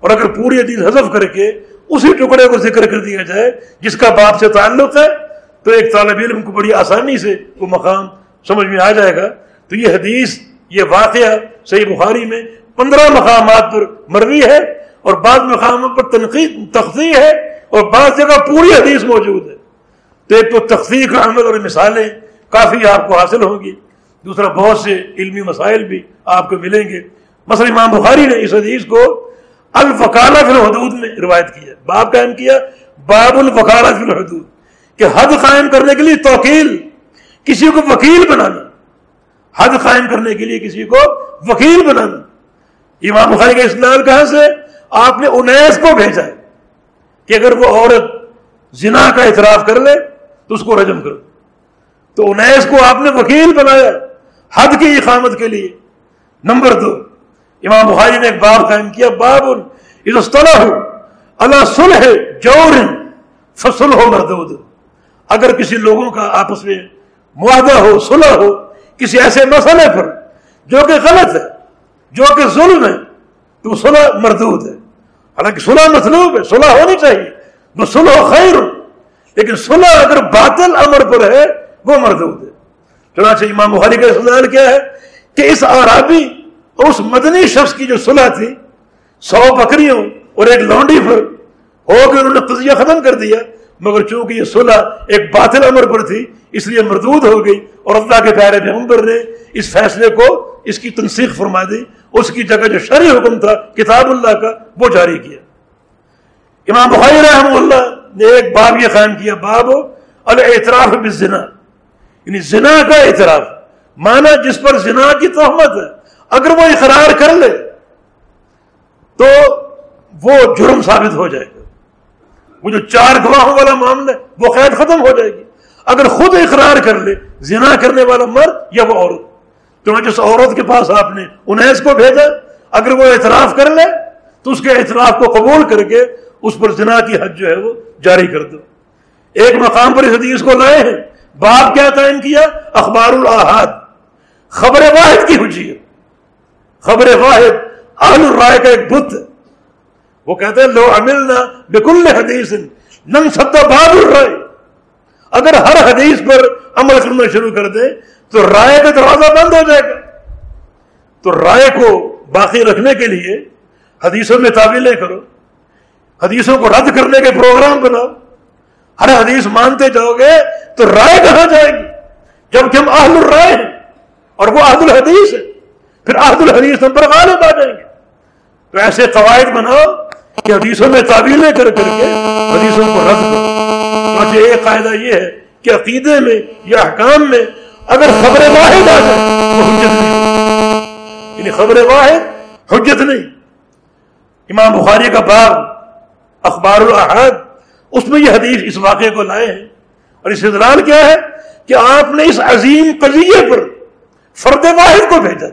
B: اور اگر پوری حدیث حذف کر کے اسی ٹکڑے کو ذکر کر دیا جائے جس کا باپ سے تعلق ہے، تو ایک طالب علم کو بڑی آسانی سے وہ مقام سمجھ میں آ جائے گا۔ تو یہ حدیث، یہ واقعہ صحیح بخاری میں پندرہ مقامات پر مروی ہے اور بعض مقامات پر تنقید تختی ہے اور بعض جگہ پوری حدیث موجود ہے۔ تو ایک تو تختی کا عمل اور مثالیں کافی آپ کو حاصل ہوں گی۔ دوسرا، بہت سے علمی مسائل بھی آپ کو ملیں گے۔ مثلا امام بخاری نے اس حدیث کو الفقالہ فی الحدود میں روایت کیا۔ باب قائم کیا، باب الفقالہ فی الحدود، کہ حد قائم کرنے کے لیے توکیل، کسی کو وکیل بنانا۔ حد قائم کرنے کے لیے کسی کو وکیل بنانا۔ امام بخاری کا اسلام کہاں سے آپ نے انیس کو بھیجا ہے کہ اگر وہ عورت زنا کا اعتراف کر لے تو اس کو رجم کرو۔ تو انیس کو آپ نے وکیل بنایا حد کی اقامت کے لیے۔ نمبر دو، امام بخاری نے ایک باب قائم کیا باب ہو اللہ سلح جور فصل ہو مردود۔ اگر کسی لوگوں کا آپس میں معاہدہ ہو، صلح ہو، کسی ایسے مسئلے پر جو کہ غلط ہے جو کہ ظلم ہے، تو صلح مردود ہے۔ حالانکہ صلح مطلوب ہے، صلح ہونی چاہیے۔ وہ صلح خیر، لیکن صلح اگر باطل امر پر ہے، وہ مردود ہے۔ چنانچہ امام بخاری کا استعمال کیا ہے کہ اس عرابی اور اس مدنی شخص کی جو صلح تھی، سو بکریوں اور ایک لانڈی پر ہو کے انہوں نے قضیہ ختم کر دیا۔ مگر چونکہ یہ صلح ایک باطل امر پر تھی، اس لیے مردود ہو گئی اور اللہ کے پیارے پیغمبر نے اس فیصلے کو اس کی تنسیخ فرما دی۔ اس کی جگہ جو شرعی حکم تھا، کتاب اللہ کا، وہ جاری کیا۔ امام بخاری رحم اللہ نے ایک باب یہ قائم کیا، باب الاعتراف بالزنا۔ یعنی زنا کا اعتراف۔ مانا جس پر زنا کی تہمت ہے۔ اگر وہ اقرار کر لے، تو وہ جرم ثابت ہو جائے گا۔ وہ جو چار گواہوں والا معاملہ ہے، وہ قید ختم ہو جائے گی۔ اگر خود اقرار کر لے، زنا کرنے والا مرد یا وہ عورت؟ تو جس عورت کے پاس آپ نے انیس کو بھیجا، اگر وہ اعتراف کر لے، تو اس کے اعتراف کو قبول کر کے اس پر زنا کی حد جو ہے وہ جاری کر دو۔ ایک مقام پر اس حدیث کو لائے ہیں۔ باپ کیا تعین کیا؟ اخبار الاحاد۔ خبر واحد کی حجیت خبر واحد، اہل الرائے کا ایک بت وہ کہتے ہیں، لو املنا بکل حدیث نم ستا باب الرائے۔ اگر ہر حدیث پر عمل کرنا شروع کر دیں تو رائے کا دروازہ بند ہو جائے گا۔ تو رائے کو باقی رکھنے کے لیے حدیثوں میں تعویلیں کرو، حدیثوں کو رد کرنے کے پروگرام بناؤ۔ ہر حدیث مانتے جاؤ گے تو رائے کہاں جائے گی؟ جبکہ ہم آہد الرائے ہیں اور وہ عہد الحدیث ہے پھر عہد الحدیث ہم پر غالب آ جائیں گے۔ تو ایسے قواعد بناؤ کہ حدیثوں میں تعویلیں کر کر کے حدیثوں کو رد کرو۔ ایک قاعدہ یہ ہے کہ عقیدے میں یا احکام میں اگر خبر واحد آ جائے تو حجت نہیں. یعنی خبر واحد حجت نہیں. امام بخاری کا باب اخبار الاحاد، اس میں یہ حدیث اس واقعے کو لائے ہیں. اور اس ادرال کیا ہے کہ آپ نے اس عظیم قضیے پر فرد واحد کو بھیجا،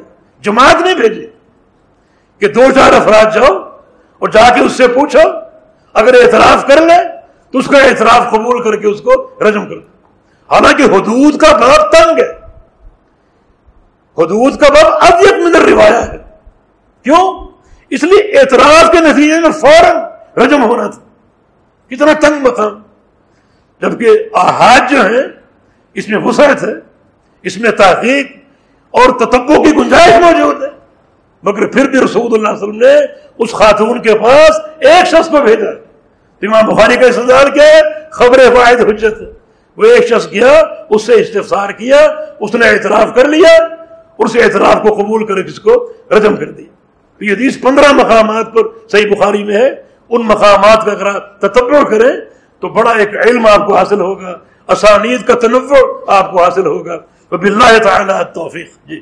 B: جماعت نہیں بھیجی کہ دو چار افراد جاؤ اور جا کے اس سے پوچھو، اگر اعتراف کر لے تو اس کا اعتراف قبول کر کے اس کو رجم کر دو. حالانکہ حدود کا باب تنگ ہے۔ حدود کا باب اب ایک منر روایا ہے۔ کیوں؟ اس لیے اعتراف کے نتیجے میں فوراً رجم ہونا تھا۔ کتنا تنگ مقام۔ جبکہ آحاد جو ہیں اس میں وسعت ہے، اس میں تحقیق اور تتبوں کی گنجائش موجود ہے۔ مگر پھر بھی رسول اللہ علیہ وسلم نے اس خاتون کے پاس ایک شخص کو بھیجا۔ امام بخاری کا استعمال کیا ہے، خبر واحد حجت وہ ایک شخص گیا، اس سے استفسار کیا، اس نے اعتراف کر لیا اس اعتراف کو قبول کر اس کو؟ رجم کر دیا یہ حدیث پندرہ مقامات پر صحیح بخاری میں ہے۔ ان مقامات کا اگر تتبر کریں تو بڑا ایک علم آپ کو حاصل ہوگا، اسانید کا تنوع آپ کو حاصل ہوگا۔ بلّہ تعالیٰ توفیق جی۔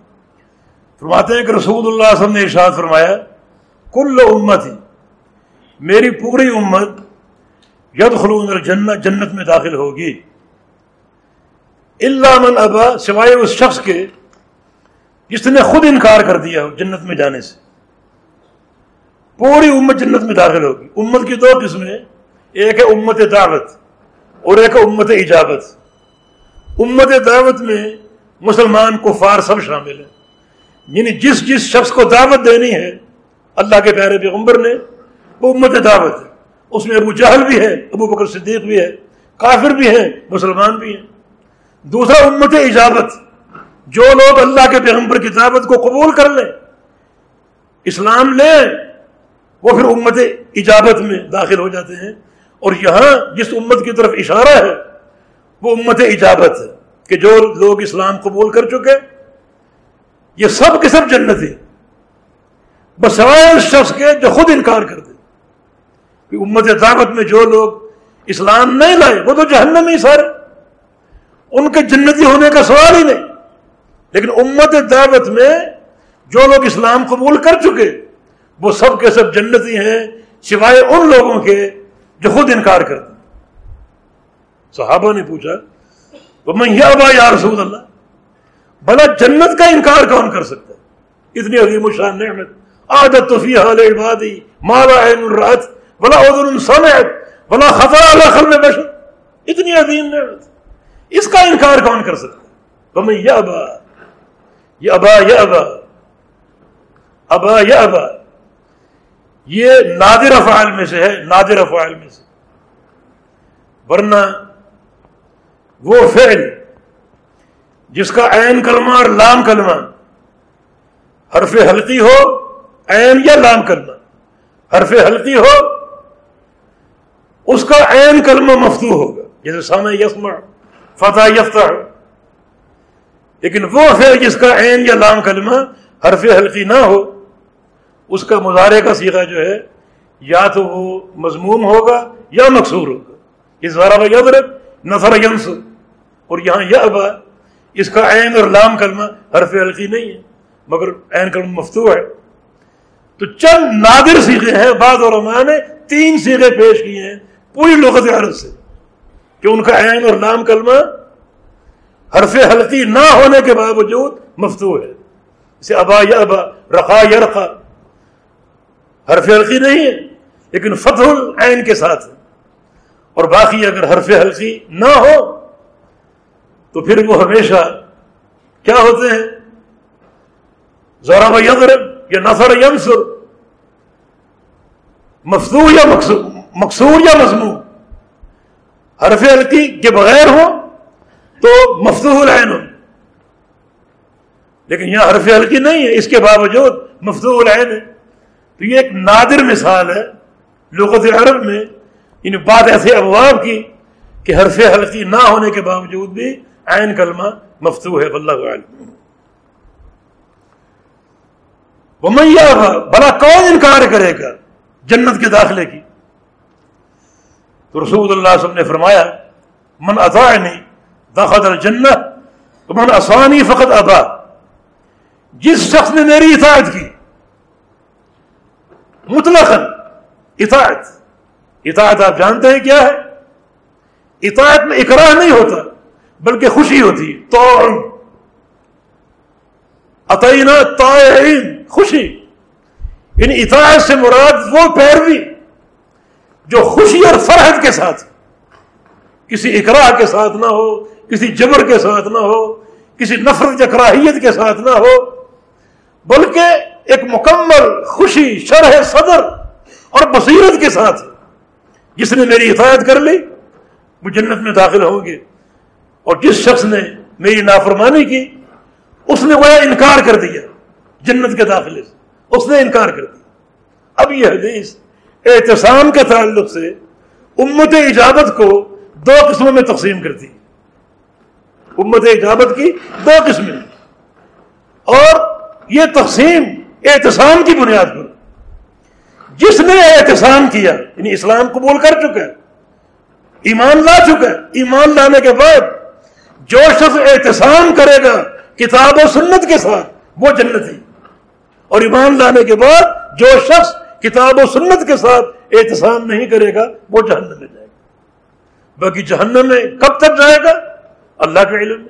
B: فرماتے ہیں کہ رسول اللہ علیہ وسلم نے ارشاد فرمایا، کل امت ہی میری پوری امت ید خلون الجنت جنت میں داخل ہوگی۔ اللہ من ابا، سوائے اس شخص کے جس نے خود انکار کر دیا جنت میں جانے سے۔ پوری امت جنت میں داخل ہوگی۔ امت کی دو قسمیں ایک ہے امت دعوت اور ایک ہے امت اجابت۔ امت دعوت میں مسلمان کفار سب شامل ہیں۔ یعنی جس جس شخص کو دعوت دینی ہے، اللہ کے پیارے پیغمبر نے، وہ امت دعوت ہے۔ اس میں ابو جہل بھی ہے، ابو بکر صدیق بھی ہے، کافر بھی ہیں، مسلمان بھی ہیں۔ دوسرا امت اجابت جو لوگ اللہ کے پیغمبر کی دعوت کو قبول کر لیں، اسلام لیں، وہ پھر امت اجابت میں داخل ہو جاتے ہیں۔ اور یہاں جس امت کی طرف اشارہ ہے، وہ امت اجابت ہے کہ جو لوگ اسلام قبول کر چکے یہ سب کے سب جنتی بسوائے اس شخص کے جو خود انکار کر دے۔ کہ امت دعوت میں جو لوگ اسلام نہیں لائے، وہ تو جہنم ہی سارے۔ ان کے جنتی ہونے کا سوال ہی نہیں۔ لیکن امت دعوت میں جو لوگ اسلام قبول کر چکے، وہ سب کے سب جنتی ہیں سوائے ان لوگوں کے جو خود انکار کرتے صحابہ نے پوچھا وہ میں یا رسول اللہ؟ بھلا جنت کا انکار کون کر سکتا ہے؟ اتنی عظیم الشان نعمت. عادت تو فی حال عبادی. مالا عین الرات بلا ادر سمعت بلا خطر اللہ خل بشر. اتنی عظیم نعمت. اس کا انکار کون کر سکتا ہے؟ وہ یا ابا یا ابا یا ابا ابا یا ابا یہ نادر افعال میں سے ہے، نادر افعال میں سے. ورنہ وہ فعل جس کا عین کلمہ اور لام کلمہ، حرف حلقی ہو، عین یا لام کلمہ۔ حرف حلقی ہو، اس کا عین کلمہ مفتو ہوگا۔ جیسے سامع یسمع، فتح یفتح۔ لیکن وہ فعل جس کا عین یا لام کلمہ حرف حلقی نہ ہو، اس کا مظاہرے کا سیکھا جو ہے، یا تو وہ مضموم ہوگا یا مقصور ہوگا۔ اس بارہ یدرک نثر ینس، اور یہاں یہ ابا اس کا عین اور لام کلمہ حرف حلقی نہیں ہے، مگر عین کلمہ مفتو ہے۔ تو چند نادر سیکھے ہیں، بعض علماء نے تین سیکھے پیش کیے ہیں پوری لغت عرب سے کہ ان کا عین اور لام کلمہ حرف حلقی نہ ہونے کے باوجود مفتو ہے۔ اسے ابا یا ابا، رقا یا رقا، حرف حلقی نہیں ہے، لیکن فتح العین کے ساتھ اور باقی اگر حرف حلقی نہ ہو تو پھر وہ ہمیشہ کیا ہوتے ہیں؟ ذرا یضرب یا نثر ینسر مفتو یا مقصور یا مضمون؟ حرف حلقی کے بغیر ہو تو مفتوح العین ہو لیکن یہاں حرف حلقی نہیں ہے، اس کے باوجود مفتوح العین ہے تو یہ ایک نادر مثال ہے لغت عرب میں یعنی ان بات ایسے ابواب کی کہ حرف حلقی نہ ہونے کے باوجود بھی عین کلمہ مفتو ہے اللہ بمیا بلا کون انکار کرے گا جنت کے داخلے کی؟ تو رسول اللہ وسلم نے فرمایا، من اطاعنی داخل الجنت من اسانی فقط ادا جس شخص نے میری اطاعت کی مطلق اطاعت۔ اطاعت آپ جانتے ہیں کیا ہے؟ اطاعت میں اقرار نہیں ہوتا۔ بلکہ خوشی ہوتی تو عطینہ تائعین خوشی۔ یعنی اطاعت سے مراد وہ پیروی جو خوشی اور فرحت کے ساتھ، کسی اقراء کے ساتھ نہ ہو، کسی جبر کے ساتھ نہ ہو، کسی نفرت اکراہیت کے ساتھ نہ ہو، بلکہ ایک مکمل خوشی، شرح صدر اور بصیرت کے ساتھ۔ جس نے میری حفاظت کر لی، وہ جنت میں داخل ہوں گے۔ اور جس شخص نے میری نافرمانی کی، اس نے وہ انکار کر دیا جنت کے داخلے سے۔ اس نے انکار کر دیا۔ اب یہ حدیث احتسام کے تعلق سے امت اجابت کو دو قسموں میں تقسیم کرتی امت اجابت کی دو قسمیں اور یہ تقسیم احتسام کی بنیاد پر۔ جس نے احتسام کیا یعنی اسلام قبول کر چکا ہے، ایمان لا چکا ہے، ایمان لانے کے بعد جو شخص احتسام کرے گا کتاب و سنت کے ساتھ، وہ جنتی۔ اور ایمان لانے کے بعد جو شخص کتاب و سنت کے ساتھ احتسام نہیں کرے گا، وہ جہنم میں جائے گا۔ باقی جہنم میں کب تک جائے گا؟ اللہ کے علم میں۔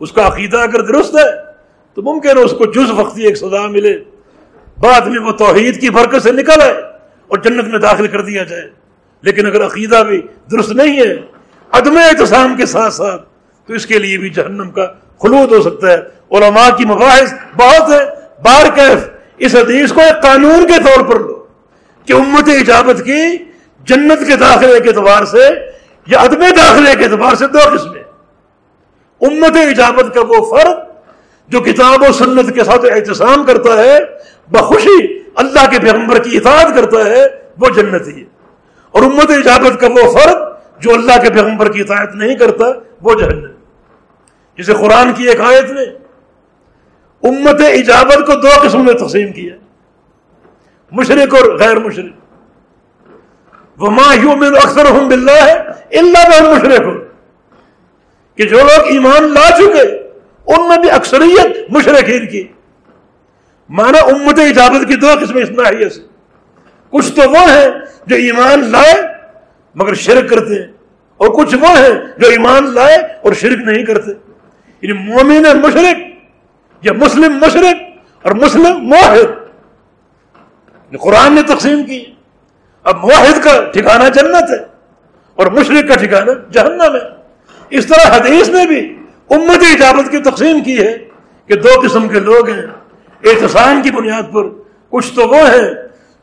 B: اس کا عقیدہ اگر درست ہے، تو ممکن ہے اس کو جز وقتی ایک سزا ملے۔ بعد میں وہ توحید کی برکت سے نکل آئے اور جنت میں داخل کر دیا جائے۔ لیکن اگر عقیدہ بھی درست نہیں ہے، عدم احتسام کے ساتھ ساتھ تو اس کے لیے بھی جہنم کا خلوط ہو سکتا ہے۔ علماء کی مباحث بہت ہے بار کیف، اس حدیث کو ایک قانون کے طور پر لو کہ امت اجابت کی جنت کے داخلے کے اعتبار سے یا عدم داخلے کے اعتبار سے دو قسمیں امت اجابت کا وہ فرد جو کتاب و سنت کے ساتھ احتسام کرتا ہے، بخوشی اللہ کے پیغمبر کی اطاعت کرتا ہے، وہ جنتی ہے۔ اور امت اجابت کا وہ فرد جو اللہ کے پیغمبر کی اطاعت نہیں کرتا، وہ جہنم جسے قرآن کی ایک آیت نے امت اجابت کو دو قسم میں تقسیم کیا مشرق اور غیر مشرق۔ وہ ماں یوں میں اکثر ہوں بلّہ ہے اللہ میں مشرق ہو کہ جو لوگ ایمان لا چکے، ان میں بھی اکثریت مشرقین کی۔ مانا امت اجابت کی دو قسمیں اس ناحیے سے۔ کچھ تو وہ ہیں جو ایمان لائے مگر شرک کرتے ہیں، اور کچھ وہ ہیں جو ایمان لائے اور شرک نہیں کرتے۔ یعنی مومن مشرق یا مسلم مشرق اور مسلم موحد۔ یعنی قرآن نے تقسیم کی۔ اب موحد کا ٹھکانہ جنت ہے اور مشرق کا ٹھکانہ جہنم ہے۔ اس طرح حدیث نے بھی امت اجابت کی تقسیم کی ہے کہ دو قسم کے لوگ ہیں۔ احتسام کی بنیاد پر کچھ تو وہ ہیں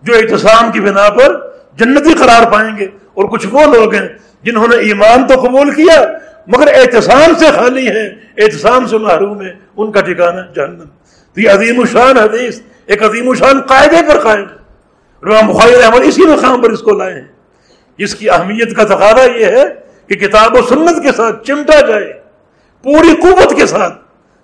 B: جو احتسام کی بنا پر جنتی قرار پائیں گے اور کچھ وہ لوگ ہیں جنہوں نے ایمان تو قبول کیا مگر احتسام سے خالی ہے احتسام سے محروم ہے ان کا ٹھکانا جہنم۔ تو یہ عظیم الشان حدیث، ایک عظیم الشان قاعدے پر قائم بخاری احمد اسی مقام پر اس کو لائے ہیں۔ جس کی اہمیت کا تقاضا یہ ہے کہ کتاب و سنت کے ساتھ چمٹا جائے، پوری قوت کے ساتھ،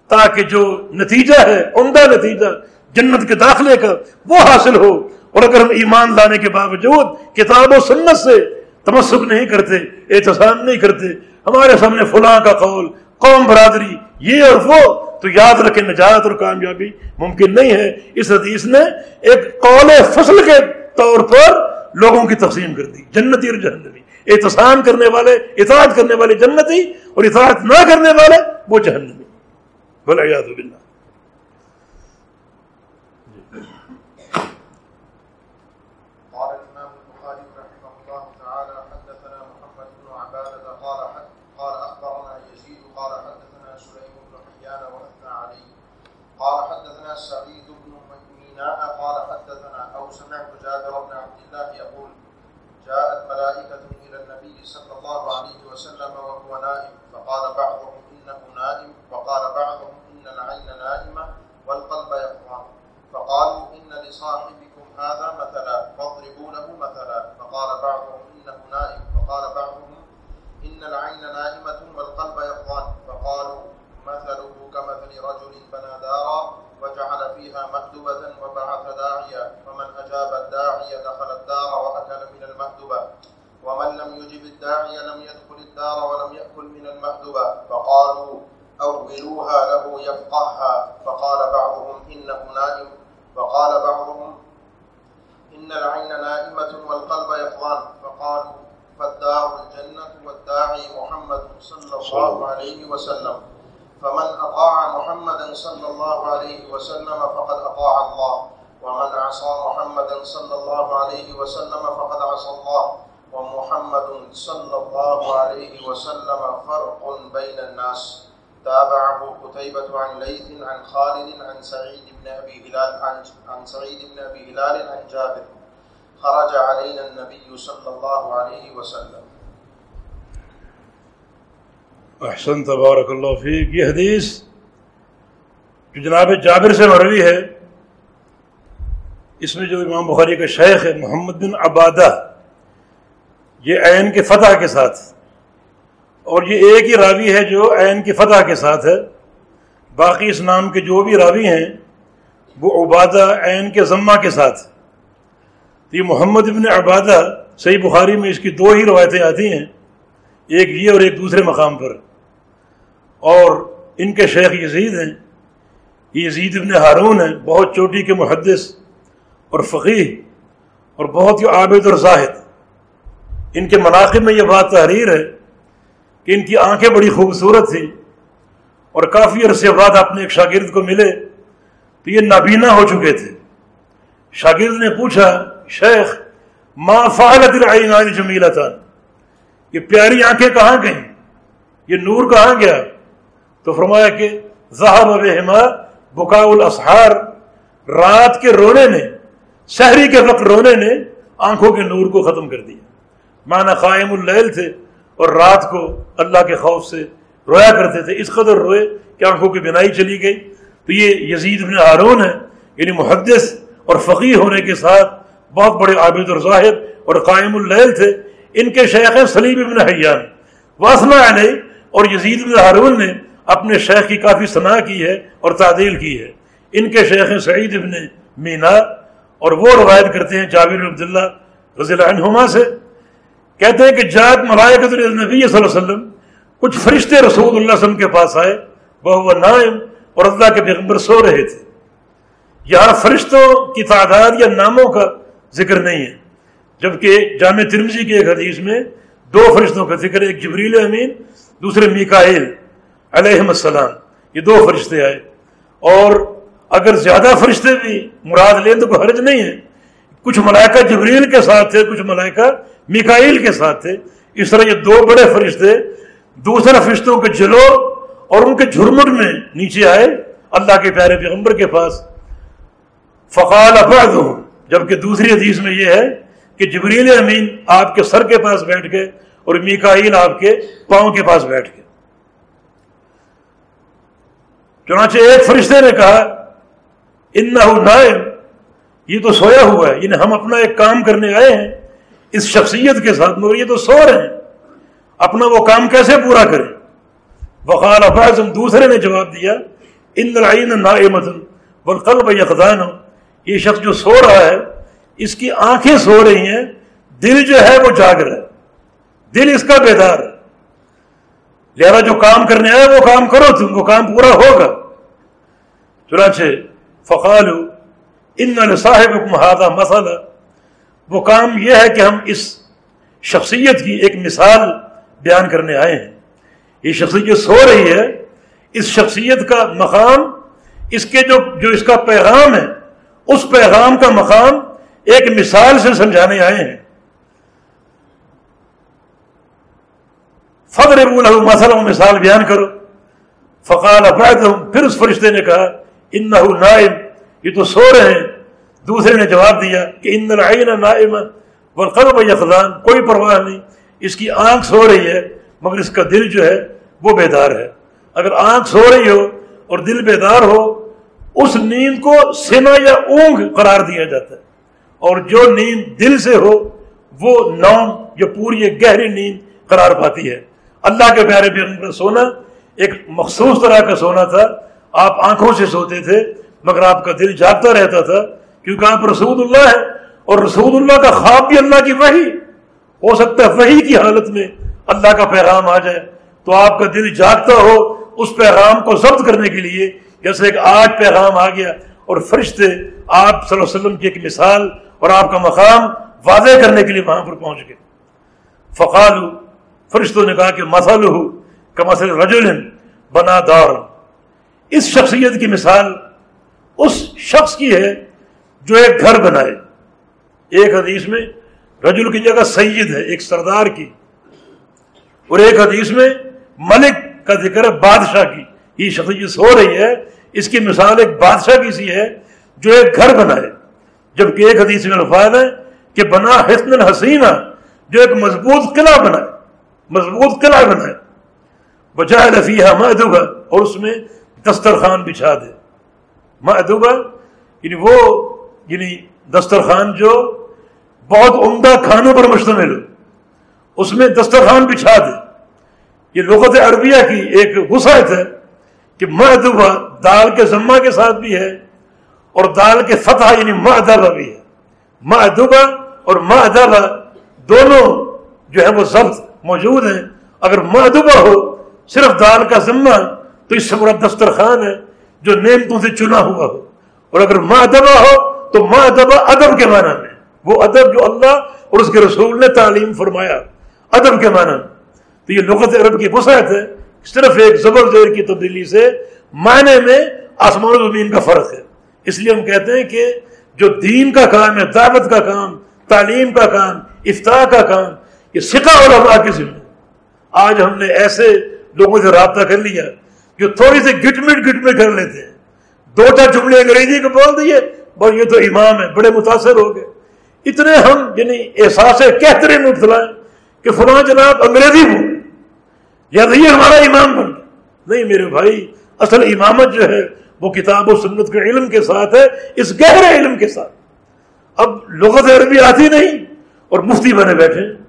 B: تاکہ جو نتیجہ ہے، عمدہ نتیجہ جنت کے داخلے کا، وہ حاصل ہو۔ اور اگر ہم ایمان لانے کے باوجود کتاب و سنت سے تمسک نہیں کرتے احتسام نہیں کرتے ہمارے سامنے فلاں کا قول، قوم برادری، یہ اور وہ، تو یاد رکھے نجات اور کامیابی ممکن نہیں ہے۔ اس حدیث نے ایک قول فصل کے طور پر لوگوں کی تقسیم کر دی، جنتی اور جہنمی۔ احتسام کرنے والے، اطاعت کرنے والے جنتی اور اطاعت نہ کرنے والے وہ جہنمی۔ بولا یاد باللہ۔
A: صلى الله عليه وسلم فقد أطاع الله. ومن عصى محمدا صلى الله عليه وسلم فقد عصى الله. ومحمد صلى الله عليه وسلم فرق بين الناس. تابعه قتيبة عن ليث عن خالد عن سعيد بن أبي هلال عن, عن سعيد بن أبي هلال عن جابر. خرج علينا النبي صلى الله عليه وسلم.
B: احسن تبارک اللہ فیق یہ حدیث جو جناب جابر سے مروی ہے، اس میں جو امام بخاری کا شیخ ہے، محمد بن عبادہ، یہ عین کے فتح کے ساتھ، اور یہ ایک ہی راوی ہے جو عین کی فتح کے ساتھ ہے۔ باقی اس نام کے جو بھی راوی ہیں، وہ عبادہ عین کے ضمہ کے ساتھ۔ تو یہ محمد ابن عبادہ، صحیح بخاری میں اس کی دو ہی روایتیں آتی ہیں، ایک یہ اور ایک دوسرے مقام پر۔ اور ان کے شیخ یزید ہیں۔ یہ یزید ابن ہارون ہیں بہت چوٹی کے محدث اور فقی اور بہت ہی عابد اور زاہد۔ ان کے مناقب میں یہ بات تحریر ہے کہ ان کی آنکھیں بڑی خوبصورت تھیں اور کافی عرصے بعد اپنے ایک شاگرد کو ملے تو یہ نابینا ہو چکے تھے۔ شاگرد نے پوچھا، شیخ ماں فعلت العینان جمیلتان؟ یہ پیاری آنکھیں کہاں گئیں؟ یہ نور کہاں گیا؟ تو فرمایا کہ ذہب بہما بکا الاسحار، رات کے رونے نے، شہری کے وقت رونے نے آنکھوں کے نور کو ختم کر دیا۔ مانا قائم اللیل تھے اور رات کو اللہ کے خوف سے رویا کرتے تھے۔ اس قدر روئے کہ آنکھوں کی بنائی چلی گئی۔ تو یہ یزید ابن ہارون ہے یعنی محدث اور فقیر ہونے کے ساتھ بہت بڑے عابد اور ظاہر اور قائم اللیل تھے۔ ان کے شیخ سلیم ابن حیان۔ واسنا علیہ اور یزید ابن ہارون نے اپنے شیخ کی کافی صنع کی ہے اور تعدیل کی ہے۔ ان کے شیخ سعید ابن مینا اور وہ روایت کرتے ہیں جابر عبداللہ رضی اللہ عنہما سے۔ کہتے ہیں کہ جات ملائکت نبی صلی اللہ علیہ وسلم کچھ فرشتے رسول اللہ علیہ وسلم کے پاس آئے وہ نائم اور اللہ کے پیغمبر سو رہے تھے۔ یہاں فرشتوں کی تعداد یا ناموں کا ذکر نہیں ہے، جبکہ جامع ترمزی کے ایک حدیث میں دو فرشتوں کا ذکر ایک جبریل امین، دوسرے میکائل علیہ السلام، یہ دو فرشتے آئے۔ اور اگر زیادہ فرشتے بھی مراد لیں تو کوئی حرج نہیں ہے۔ کچھ ملائکہ جبریل کے ساتھ تھے، کچھ ملائکہ میکائل کے ساتھ تھے۔ اس طرح یہ دو بڑے فرشتے دوسرے فرشتوں کے جلو اور ان کے جھرمٹ میں نیچے آئے اللہ کے پیارے پیغمبر کے پاس۔ فقال افراد جبکہ دوسری حدیث میں یہ ہے کہ جبریل امین آپ کے سر کے پاس بیٹھ گئے اور میکائیل آپ کے پاؤں کے پاس بیٹھ گئے۔ چنانچہ ایک فرشتے نے کہا ان نائم یہ تو سویا ہوا ہے یعنی ہم اپنا ایک کام کرنے آئے ہیں، اس شخصیت کے ساتھ، مگر یہ تو سو رہے ہیں، اپنا وہ کام کیسے پورا کریں؟ وقال افاظم دوسرے نے جواب دیا، ان لڑائی نائمت بالقلب یقدان یہ شخص جو سو رہا ہے، اس کی آنکھیں سو رہی ہیں، دل جو ہے وہ جاگ رہا ہے، دل اس کا بیدار ہے۔ لہذا جو کام کرنے آئے وہ کام کرو تم وہ کام پورا ہوگا۔ چنانچہ فقال ان صاحب محاذہ مسئلہ وہ کام یہ ہے کہ ہم اس شخصیت کی ایک مثال بیان کرنے آئے ہیں۔ یہ شخصیت سو رہی ہے، اس شخصیت کا مقام، اس کے جو جو اس کا پیغام ہے، اس پیغام کا مقام ایک مثال سے سمجھانے آئے ہیں۔ فخر ابو مسئلہ مثال بیان کرو. فقال افراد پھر اس فرشتے نے کہا ان نائم، یہ تو سو رہے ہیں۔ دوسرے نے جواب دیا کہ ان العین نائم والقلب یخزان کوئی پرواہ نہیں، اس کی آنکھ سو رہی ہے، مگر اس کا دل جو ہے، وہ بیدار ہے۔ اگر آنکھ سو رہی ہو اور دل بیدار ہو، اس نیند کو سنا یا اونگ قرار دیا جاتا ہے۔ اور جو نیند دل سے ہو، وہ نوم یا پوری گہری نیند قرار پاتی ہے۔ اللہ کے پیارے بھی سونا ایک مخصوص طرح کا سونا تھا۔ آپ آنکھوں سے سوتے تھے، مگر آپ کا دل جاگتا رہتا تھا، کیونکہ آپ رسول اللہ ہے اور رسول اللہ کا خواب بھی اللہ کی وحی۔ ہو سکتا ہے وہی کی حالت میں اللہ کا پیغام آ جائے۔ تو آپ کا دل جاگتا ہو اس پیغام کو ضبط کرنے کے لیے، جیسے ایک آج پیغام آ گیا اور فرشتے آپ صلی اللہ علیہ وسلم کی ایک مثال اور آپ کا مقام واضح کرنے کے لیے وہاں پر پہنچ گئے۔ فقال فرشتوں نے کہا کہ مسل ہو کہ مسل رجول بنا دار۔ اس شخصیت کی مثال اس شخص کی ہے جو ایک گھر بنائے۔ ایک حدیث میں رجل کی جگہ سید ہے، ایک سردار کی۔ اور ایک حدیث میں ملک کا ذکر ہے بادشاہ کی۔ یہ شخصیت ہو رہی ہے، اس کی مثال ایک بادشاہ کی سی ہے جو ایک گھر بنائے۔ جبکہ ایک حدیث میں الفاظ ہے کہ بنا حسن الحسینہ، جو ایک مضبوط قلعہ بنائے۔ مضبوط قلعہ بنائے بجائے رفیہ محدوبہ اور اس میں دسترخوان بچھا دے۔ محدوبہ یعنی وہ یعنی دسترخوان جو بہت عمدہ کھانوں پر مشتمل ہو اس میں دسترخوان بچھا دے۔ یہ لغت عربیہ کی ایک وسعت ہے کہ محدوبہ دال کے ذمہ کے ساتھ بھی ہے، اور دال کے فتح یعنی معدبہ بھی ہے۔ معدبہ اور معدبہ دونوں جو ہے وہ ضبط موجود ہیں۔ اگر معدبہ ہو، صرف دال کا ذمہ، تو اس سے بڑا دسترخوان ہے جو نعمتوں سے چنا ہوا ہو۔ اور اگر معدبہ ہو، تو معدبہ ادب کے معنی میں۔ وہ ادب جو اللہ اور اس کے رسول نے تعلیم فرمایا، ادب کے معنی میں۔ تو یہ لغت عرب کی وسعت ہے۔ صرف ایک زبر زیر کی تبدیلی سے معنی میں آسمان و زمین کا فرق ہے۔ اس لیے ہم کہتے ہیں کہ جو دین کا کام ہے، دعوت کا کام، تعلیم کا کام افطار کا کام یہ سکھا علماء کی ذمہ آج ہم نے ایسے لوگوں سے رابطہ کر لیا جو تھوڑی سی گٹ مٹ گٹ میں کر لیتے ہیں۔ دو چار جملے انگریزی کو بول دیے، بس یہ تو امام ہے بڑے متاثر ہو گئے۔ اتنے ہم یعنی احساس کہتے مبتلا کہ فلاں جناب انگریزی بول یا نہیں ہمارا امام بن۔ نہیں میرے بھائی، اصل امامت جو ہے، وہ کتاب و سنت کے علم کے ساتھ ہے، اس گہرے علم کے ساتھ۔ اب لغت عربی آتی نہیں اور مفتی بنے بیٹھے۔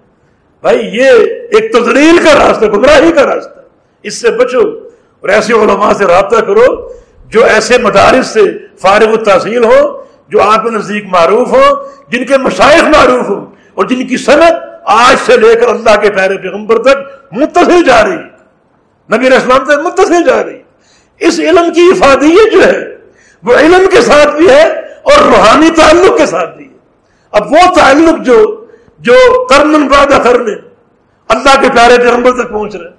B: بھائی یہ ایک تزلیل کا راستہ گمراہی کا راستہ اس سے بچو اور ایسے علماء سے رابطہ کرو جو ایسے مدارس سے فارغ التحصیل ہو جو آپ کے نزدیک معروف ہو جن کے مشائق معروف ہوں اور جن کی صنعت آج سے لے کر اللہ کے پیارے پیغمبر تک متصل جا رہی نبی اسلام تک متصل جا رہی اس علم کی افادیت جو ہے، وہ علم کے ساتھ بھی ہے اور روحانی تعلق کے ساتھ بھی ہے۔ اب وہ تعلق جو جو کرن بعد کرنے اللہ کے پیارے پیغمبر تک پہنچ رہے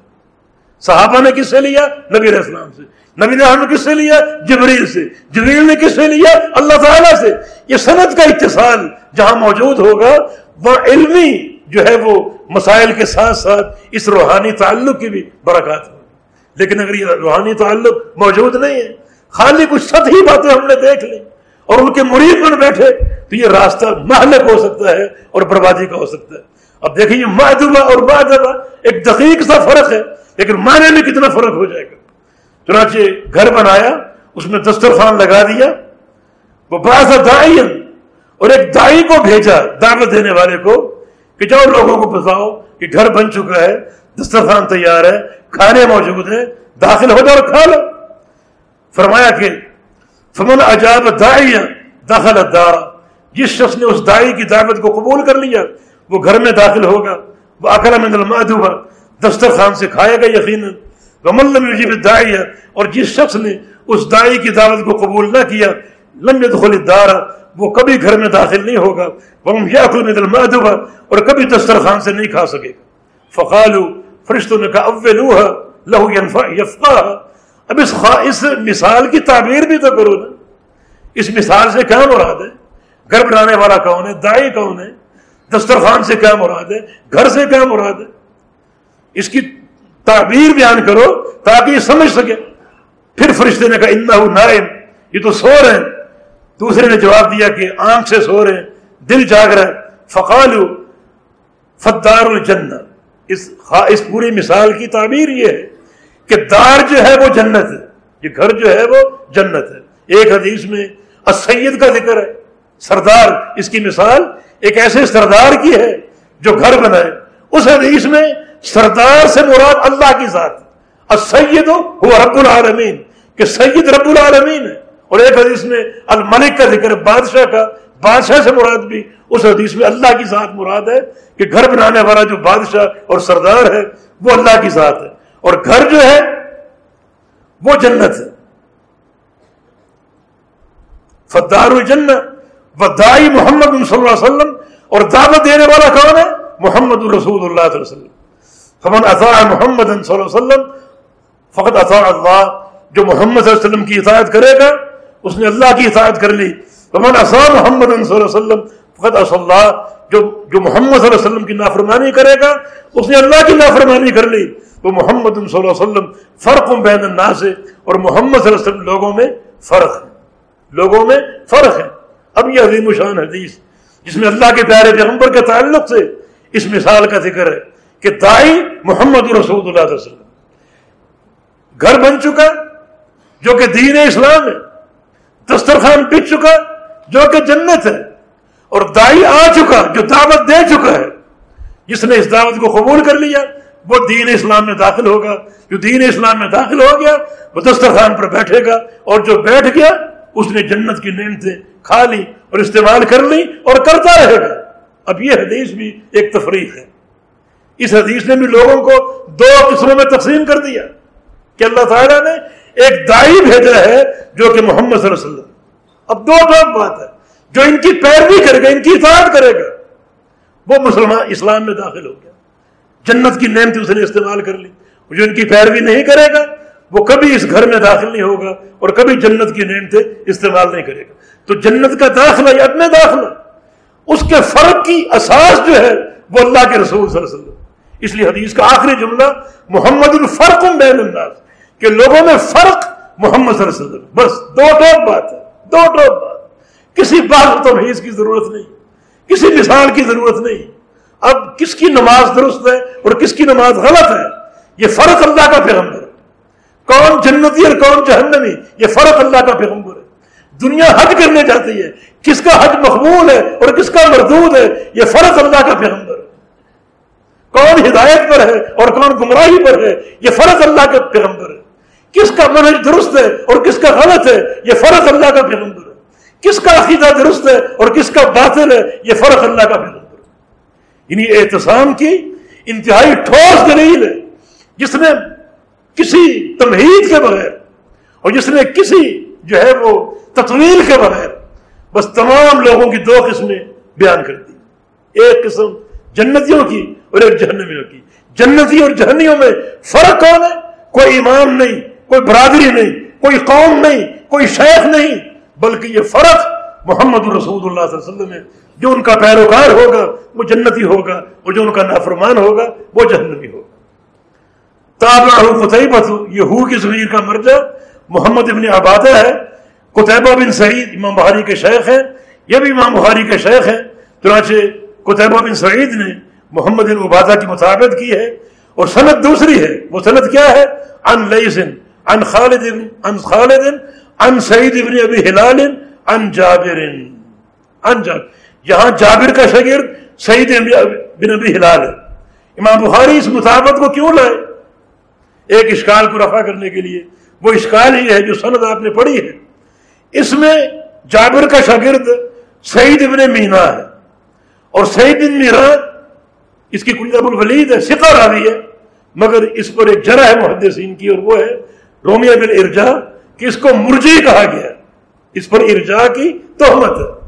B: صحابہ نے کس سے لیا؟ نبی علیہ السلام سے۔ نبی نے کس سے لیا؟ جبریل سے۔ جبریل نے کس سے لیا؟ اللہ تعالیٰ سے۔ یہ صنعت کا اتصال جہاں موجود ہوگا، وہ علمی جو ہے وہ مسائل کے ساتھ ساتھ اس روحانی تعلق کی بھی برکات ہوگی۔ لیکن اگر یہ روحانی تعلق موجود نہیں ہے خالی کچھ سطحی باتیں ہم نے دیکھ لی اور ان کے مرید بن بیٹھے تو یہ راستہ محلک ہو سکتا ہے اور بربادی کا ہو سکتا ہے۔ اب دیکھیں یہ معدبہ اور معدبہ ایک دقیق سا فرق ہے، لیکن معنی میں کتنا فرق ہو جائے گا۔ چنانچہ گھر بنایا، اس میں دسترخوان لگا دیا، وہ بڑا دائی اور ایک دائی کو بھیجا دعوت دینے والے کو کہ جاؤ لوگوں کو بتاؤ کہ گھر بن چکا ہے، دسترخوان تیار ہے، کھانے موجود ہیں، داخل ہو جاؤ اور کھا لو۔ فرمایا کہ فمن عجاب دائی داخل دارا جس شخص نے اس دائی کی دعوت کو قبول کر لیا، وہ گھر میں داخل ہوگا، وہ اکرم المادوبہ دسترخوان سے کھائے گا یقیناً لم يجب داعیہ اور جس شخص نے اس دائی کی دعوت کو قبول نہ کیا، لم يدخل الدار، وہ کبھی گھر میں داخل نہیں ہوگا۔ وهم ياكل من المأدبہ اور کبھی دسترخوان سے نہیں کھا سکے۔ گا فقالوا، فرشتوں نے کہا، اولوها له ينفع يفقاها اب اس, اس مثال کی تعبیر بھی تو کرو نا۔ اس مثال سے کیا مراد ہے؟ گھر بنانے والا کون ہے؟ دائی کون ہے؟ دسترخوان سے کیا مراد ہے؟ گھر سے کیا مراد ہے؟ اس کی تعبیر بیان کرو تاکہ یہ سمجھ سکے۔ پھر فرشتے نے کہا انہ نائم یہ تو سو رہے ہیں۔ دوسرے نے جواب دیا کہ آنکھ سے سو رہے ہیں دل جاگ رہا ہے۔ فقالو فدار الجنت اس اس پوری مثال کی تعبیر یہ ہے۔ کہ دار جو ہے وہ جنت ہے، یہ گھر جو ہے وہ جنت ہے۔ ایک حدیث میں اسید کا ذکر ہے۔ سردار، اس کی مثال ایک ایسے سردار کی ہے جو گھر بنائے۔ اس حدیث میں سردار سے مراد اللہ کی ذات سید ہو رب العالمین، کہ سید رب العالمین ہے۔ اور ایک حدیث میں الملک کا ذکر بادشاہ کا۔ بادشاہ سے مراد بھی اس حدیث میں اللہ کی ذات مراد ہے کہ گھر بنانے والا جو بادشاہ اور سردار ہے، وہ اللہ کی ذات ہے۔ اور گھر جو ہے وہ جنت ہے۔ فدار الجنت و دائی محمد صلی اللہ علیہ وسلم، اور دعوت دینے والا کون ہے؟ محمد الرسول اللہ علیہ وسلم۔ فمن اطاع محمد صلی اللہ علیہ وسلم فقط اطاع اللہ۔ جو محمد صلی اللہ علیہ وسلم کی اطاعت کرے گا، اس نے اللہ کی اطاعت کر لی۔ فمن اصا محمد صلی اللہ علیہ وسلم فقط اص اللہ جو جو محمد صلی اللہ علیہ وسلم کی نافرمانی کرے گا، اس نے اللہ کی نافرمانی کر لی۔ وہ محمد صلی اللہ علیہ وسلم فرق بین الناس سے اور محمد صلی اللہ علیہ وسلم لوگوں میں فرق ہے۔ لوگوں میں فرق ہے۔ اب یہ عظیم شان حدیث، جس میں اللہ کے پیارے پیغمبر کے تعلق سے اس مثال کا ذکر ہے کہ دائی محمد رسول اللہ علیہ وسلم۔ گھر بن چکا، جو کہ دین اسلام ہے۔ دسترخوان بک چکا، جو کہ جنت ہے۔ اور دائی آ چکا جو دعوت دے چکا ہے۔ جس نے اس دعوت کو قبول کر لیا، وہ دین اسلام میں داخل ہوگا۔ جو دین اسلام میں داخل ہو گیا، وہ دسترخوان پر بیٹھے گا۔ اور جو بیٹھ گیا، اس نے جنت کی نعمتیں کھا لی اور استعمال کر لی اور کرتا رہے گا۔ اب یہ حدیث بھی ایک تفریح ہے۔ اس حدیث نے بھی لوگوں کو دو قسموں میں تقسیم کر دیا کہ اللہ تعالیٰ نے ایک دائی بھیجا ہے، جو کہ محمد صلی اللہ علیہ وسلم۔ اب دو دو بات ہے۔ جو ان کی پیروی کرے گا، ان کی اطاعت کرے گا، وہ مسلمان اسلام میں داخل ہو گیا۔ جنت کی نعمت اس نے استعمال کر لی۔ جو ان کی پیروی نہیں کرے گا، وہ کبھی اس گھر میں داخل نہیں ہوگا اور کبھی جنت کی نعمتیں استعمال نہیں کرے گا۔ تو جنت کا داخلہ یا اپنے داخلہ، اس کے فرق کی اساس جو ہے، وہ اللہ کے رسول صلی اللہ علیہ وسلم۔ اس لیے حدیث کا آخری جملہ، محمد الفرق بین الناس، کہ لوگوں میں فرق محمد صلی اللہ علیہ وسلم۔ بس، دو ٹوک بات ہے، دو ٹوک بات۔ کسی بات تو کی ضرورت نہیں، کسی مثال کی ضرورت نہیں۔ اب کس کی نماز درست ہے اور کس کی نماز غلط ہے، یہ فرق اللہ کا پیغمبر ہے۔ کون جنتی اور کون جہنمی، یہ فرق اللہ کا پیغمبر ہے۔ دنیا حج کرنے جاتی ہے، کس کا حج مقبول ہے اور کس کا مردود ہے، یہ فرق اللہ کا پیغمبر ہے۔ کون ہدایت پر ہے اور کون گمراہی پر ہے، یہ فرق اللہ کا پیغمبر ہے۔ کس کا منہج درست ہے اور کس کا غلط ہے، یہ فرق اللہ کا پیغمبر ہے۔ کس کا عقیدہ درست ہے اور کس کا باطل ہے؟ یہ فرق اللہ کا پیغمبر ہے۔ یعنی احتسام کی انتہائی ٹھوس دلیل ہے۔ جس نے کسی تمہید کے بغیر اور جس نے کسی جو ہے وہ تطویل کے بغیر بس تمام لوگوں کی دو قسمیں بیان کر دی۔ ایک قسم جنتیوں کی اور ایک جہنمیوں کی۔ جنتی اور جہنیوں میں فرق کون ہے؟ کوئی امام نہیں، کوئی برادری نہیں، کوئی قوم نہیں، کوئی شیخ نہیں بلکہ یہ فرق محمد رسول اللہ صلی اللہ علیہ وسلم ہے جو ان کا پیروکار ہوگا، وہ جنتی ہوگا اور جو ان کا نافرمان ہوگا، وہ جہنمی ہوگا۔ تابع یہ ہو کی ضمیر کا مرجع محمد ابن عبادہ ہے قطبہ بن سعید امام بخاری کے شیخ ہیں، یہ بھی امام بخاری کے شیخ ہیں، چنانچہ قطبہ بن سعید نے محمد بن عبادہ کی مطابقت کی ہے، اور صنعت دوسری ہے، وہ صنعت کیا ہے؟ ان لیسن ان خالد ان خالد ان سعید ابن ابی ہلال ان جابر ان جابر۔ یہاں جابر کا شگرد سعید بن ابی ہلال ہے۔ امام بخاری اس مطابقت کو کیوں لائے؟ ایک اشکال کو رفع کرنے کے لیے۔ وہ اشکال ہی ہے جو سند آپ نے پڑھی ہے۔ اس میں جابر کا شاگرد سعید ابن مینا ہے۔ اور سعید بن مینا اس کی کل ابو الولید ہے سکا راوی ہے، مگر اس پر ایک جرا ہے محدثین کی اور وہ ہے رومیہ بن ارجا کہ اس کو مرجی کہا گیا اس پر ارجا کی تہمت ہے۔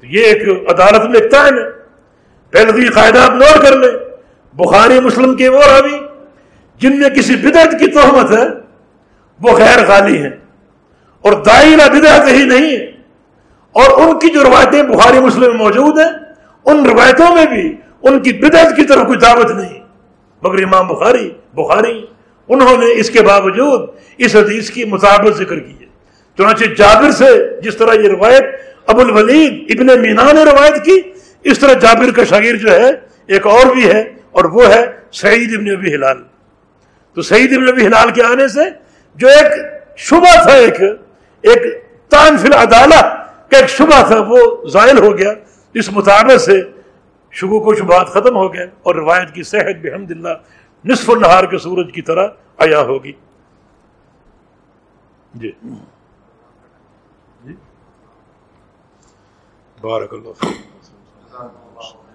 B: تو یہ ایک عدالت میں ایک تعین ہے۔ پہلے تو یہ قاعدہ آپ نوٹ کر لیں۔ بخاری مسلم کے وہ راوی، جن میں کسی بدعت کی تہمت ہے، وہ غیر غالی ہیں۔ اور دائرہ بدعت ہی نہیں ہے۔ اور ان کی جو روایتیں بخاری مسلم میں موجود ہیں، ان روایتوں میں بھی ان کی بدعت کی طرف کوئی دعوت نہیں۔ مگر امام بخاری بخاری انہوں نے اس کے باوجود اس حدیث کی مطابق ذکر کی ہے۔ چنانچہ جابر سے جس طرح یہ روایت، ابو الولید ابن مینا نے روایت کی، اس طرح جابر کا شاگیر جو ہے، ایک اور بھی ہے اور وہ ہے سعید ابن ابی ہلال۔ تو سعید ابن ابی ہلال کے آنے سے جو ایک شبہ تھا، ایک ایک تان فی العدالہ کا ایک شبہ تھا، وہ زائل ہو گیا۔ اس مطابق سے شبو کو شبہات ختم ہو گئے اور روایت کی صحت بحمد اللہ نصف النہار کے سورج کی طرح آیا ہوگی۔ جی۔ جی بارک اللہ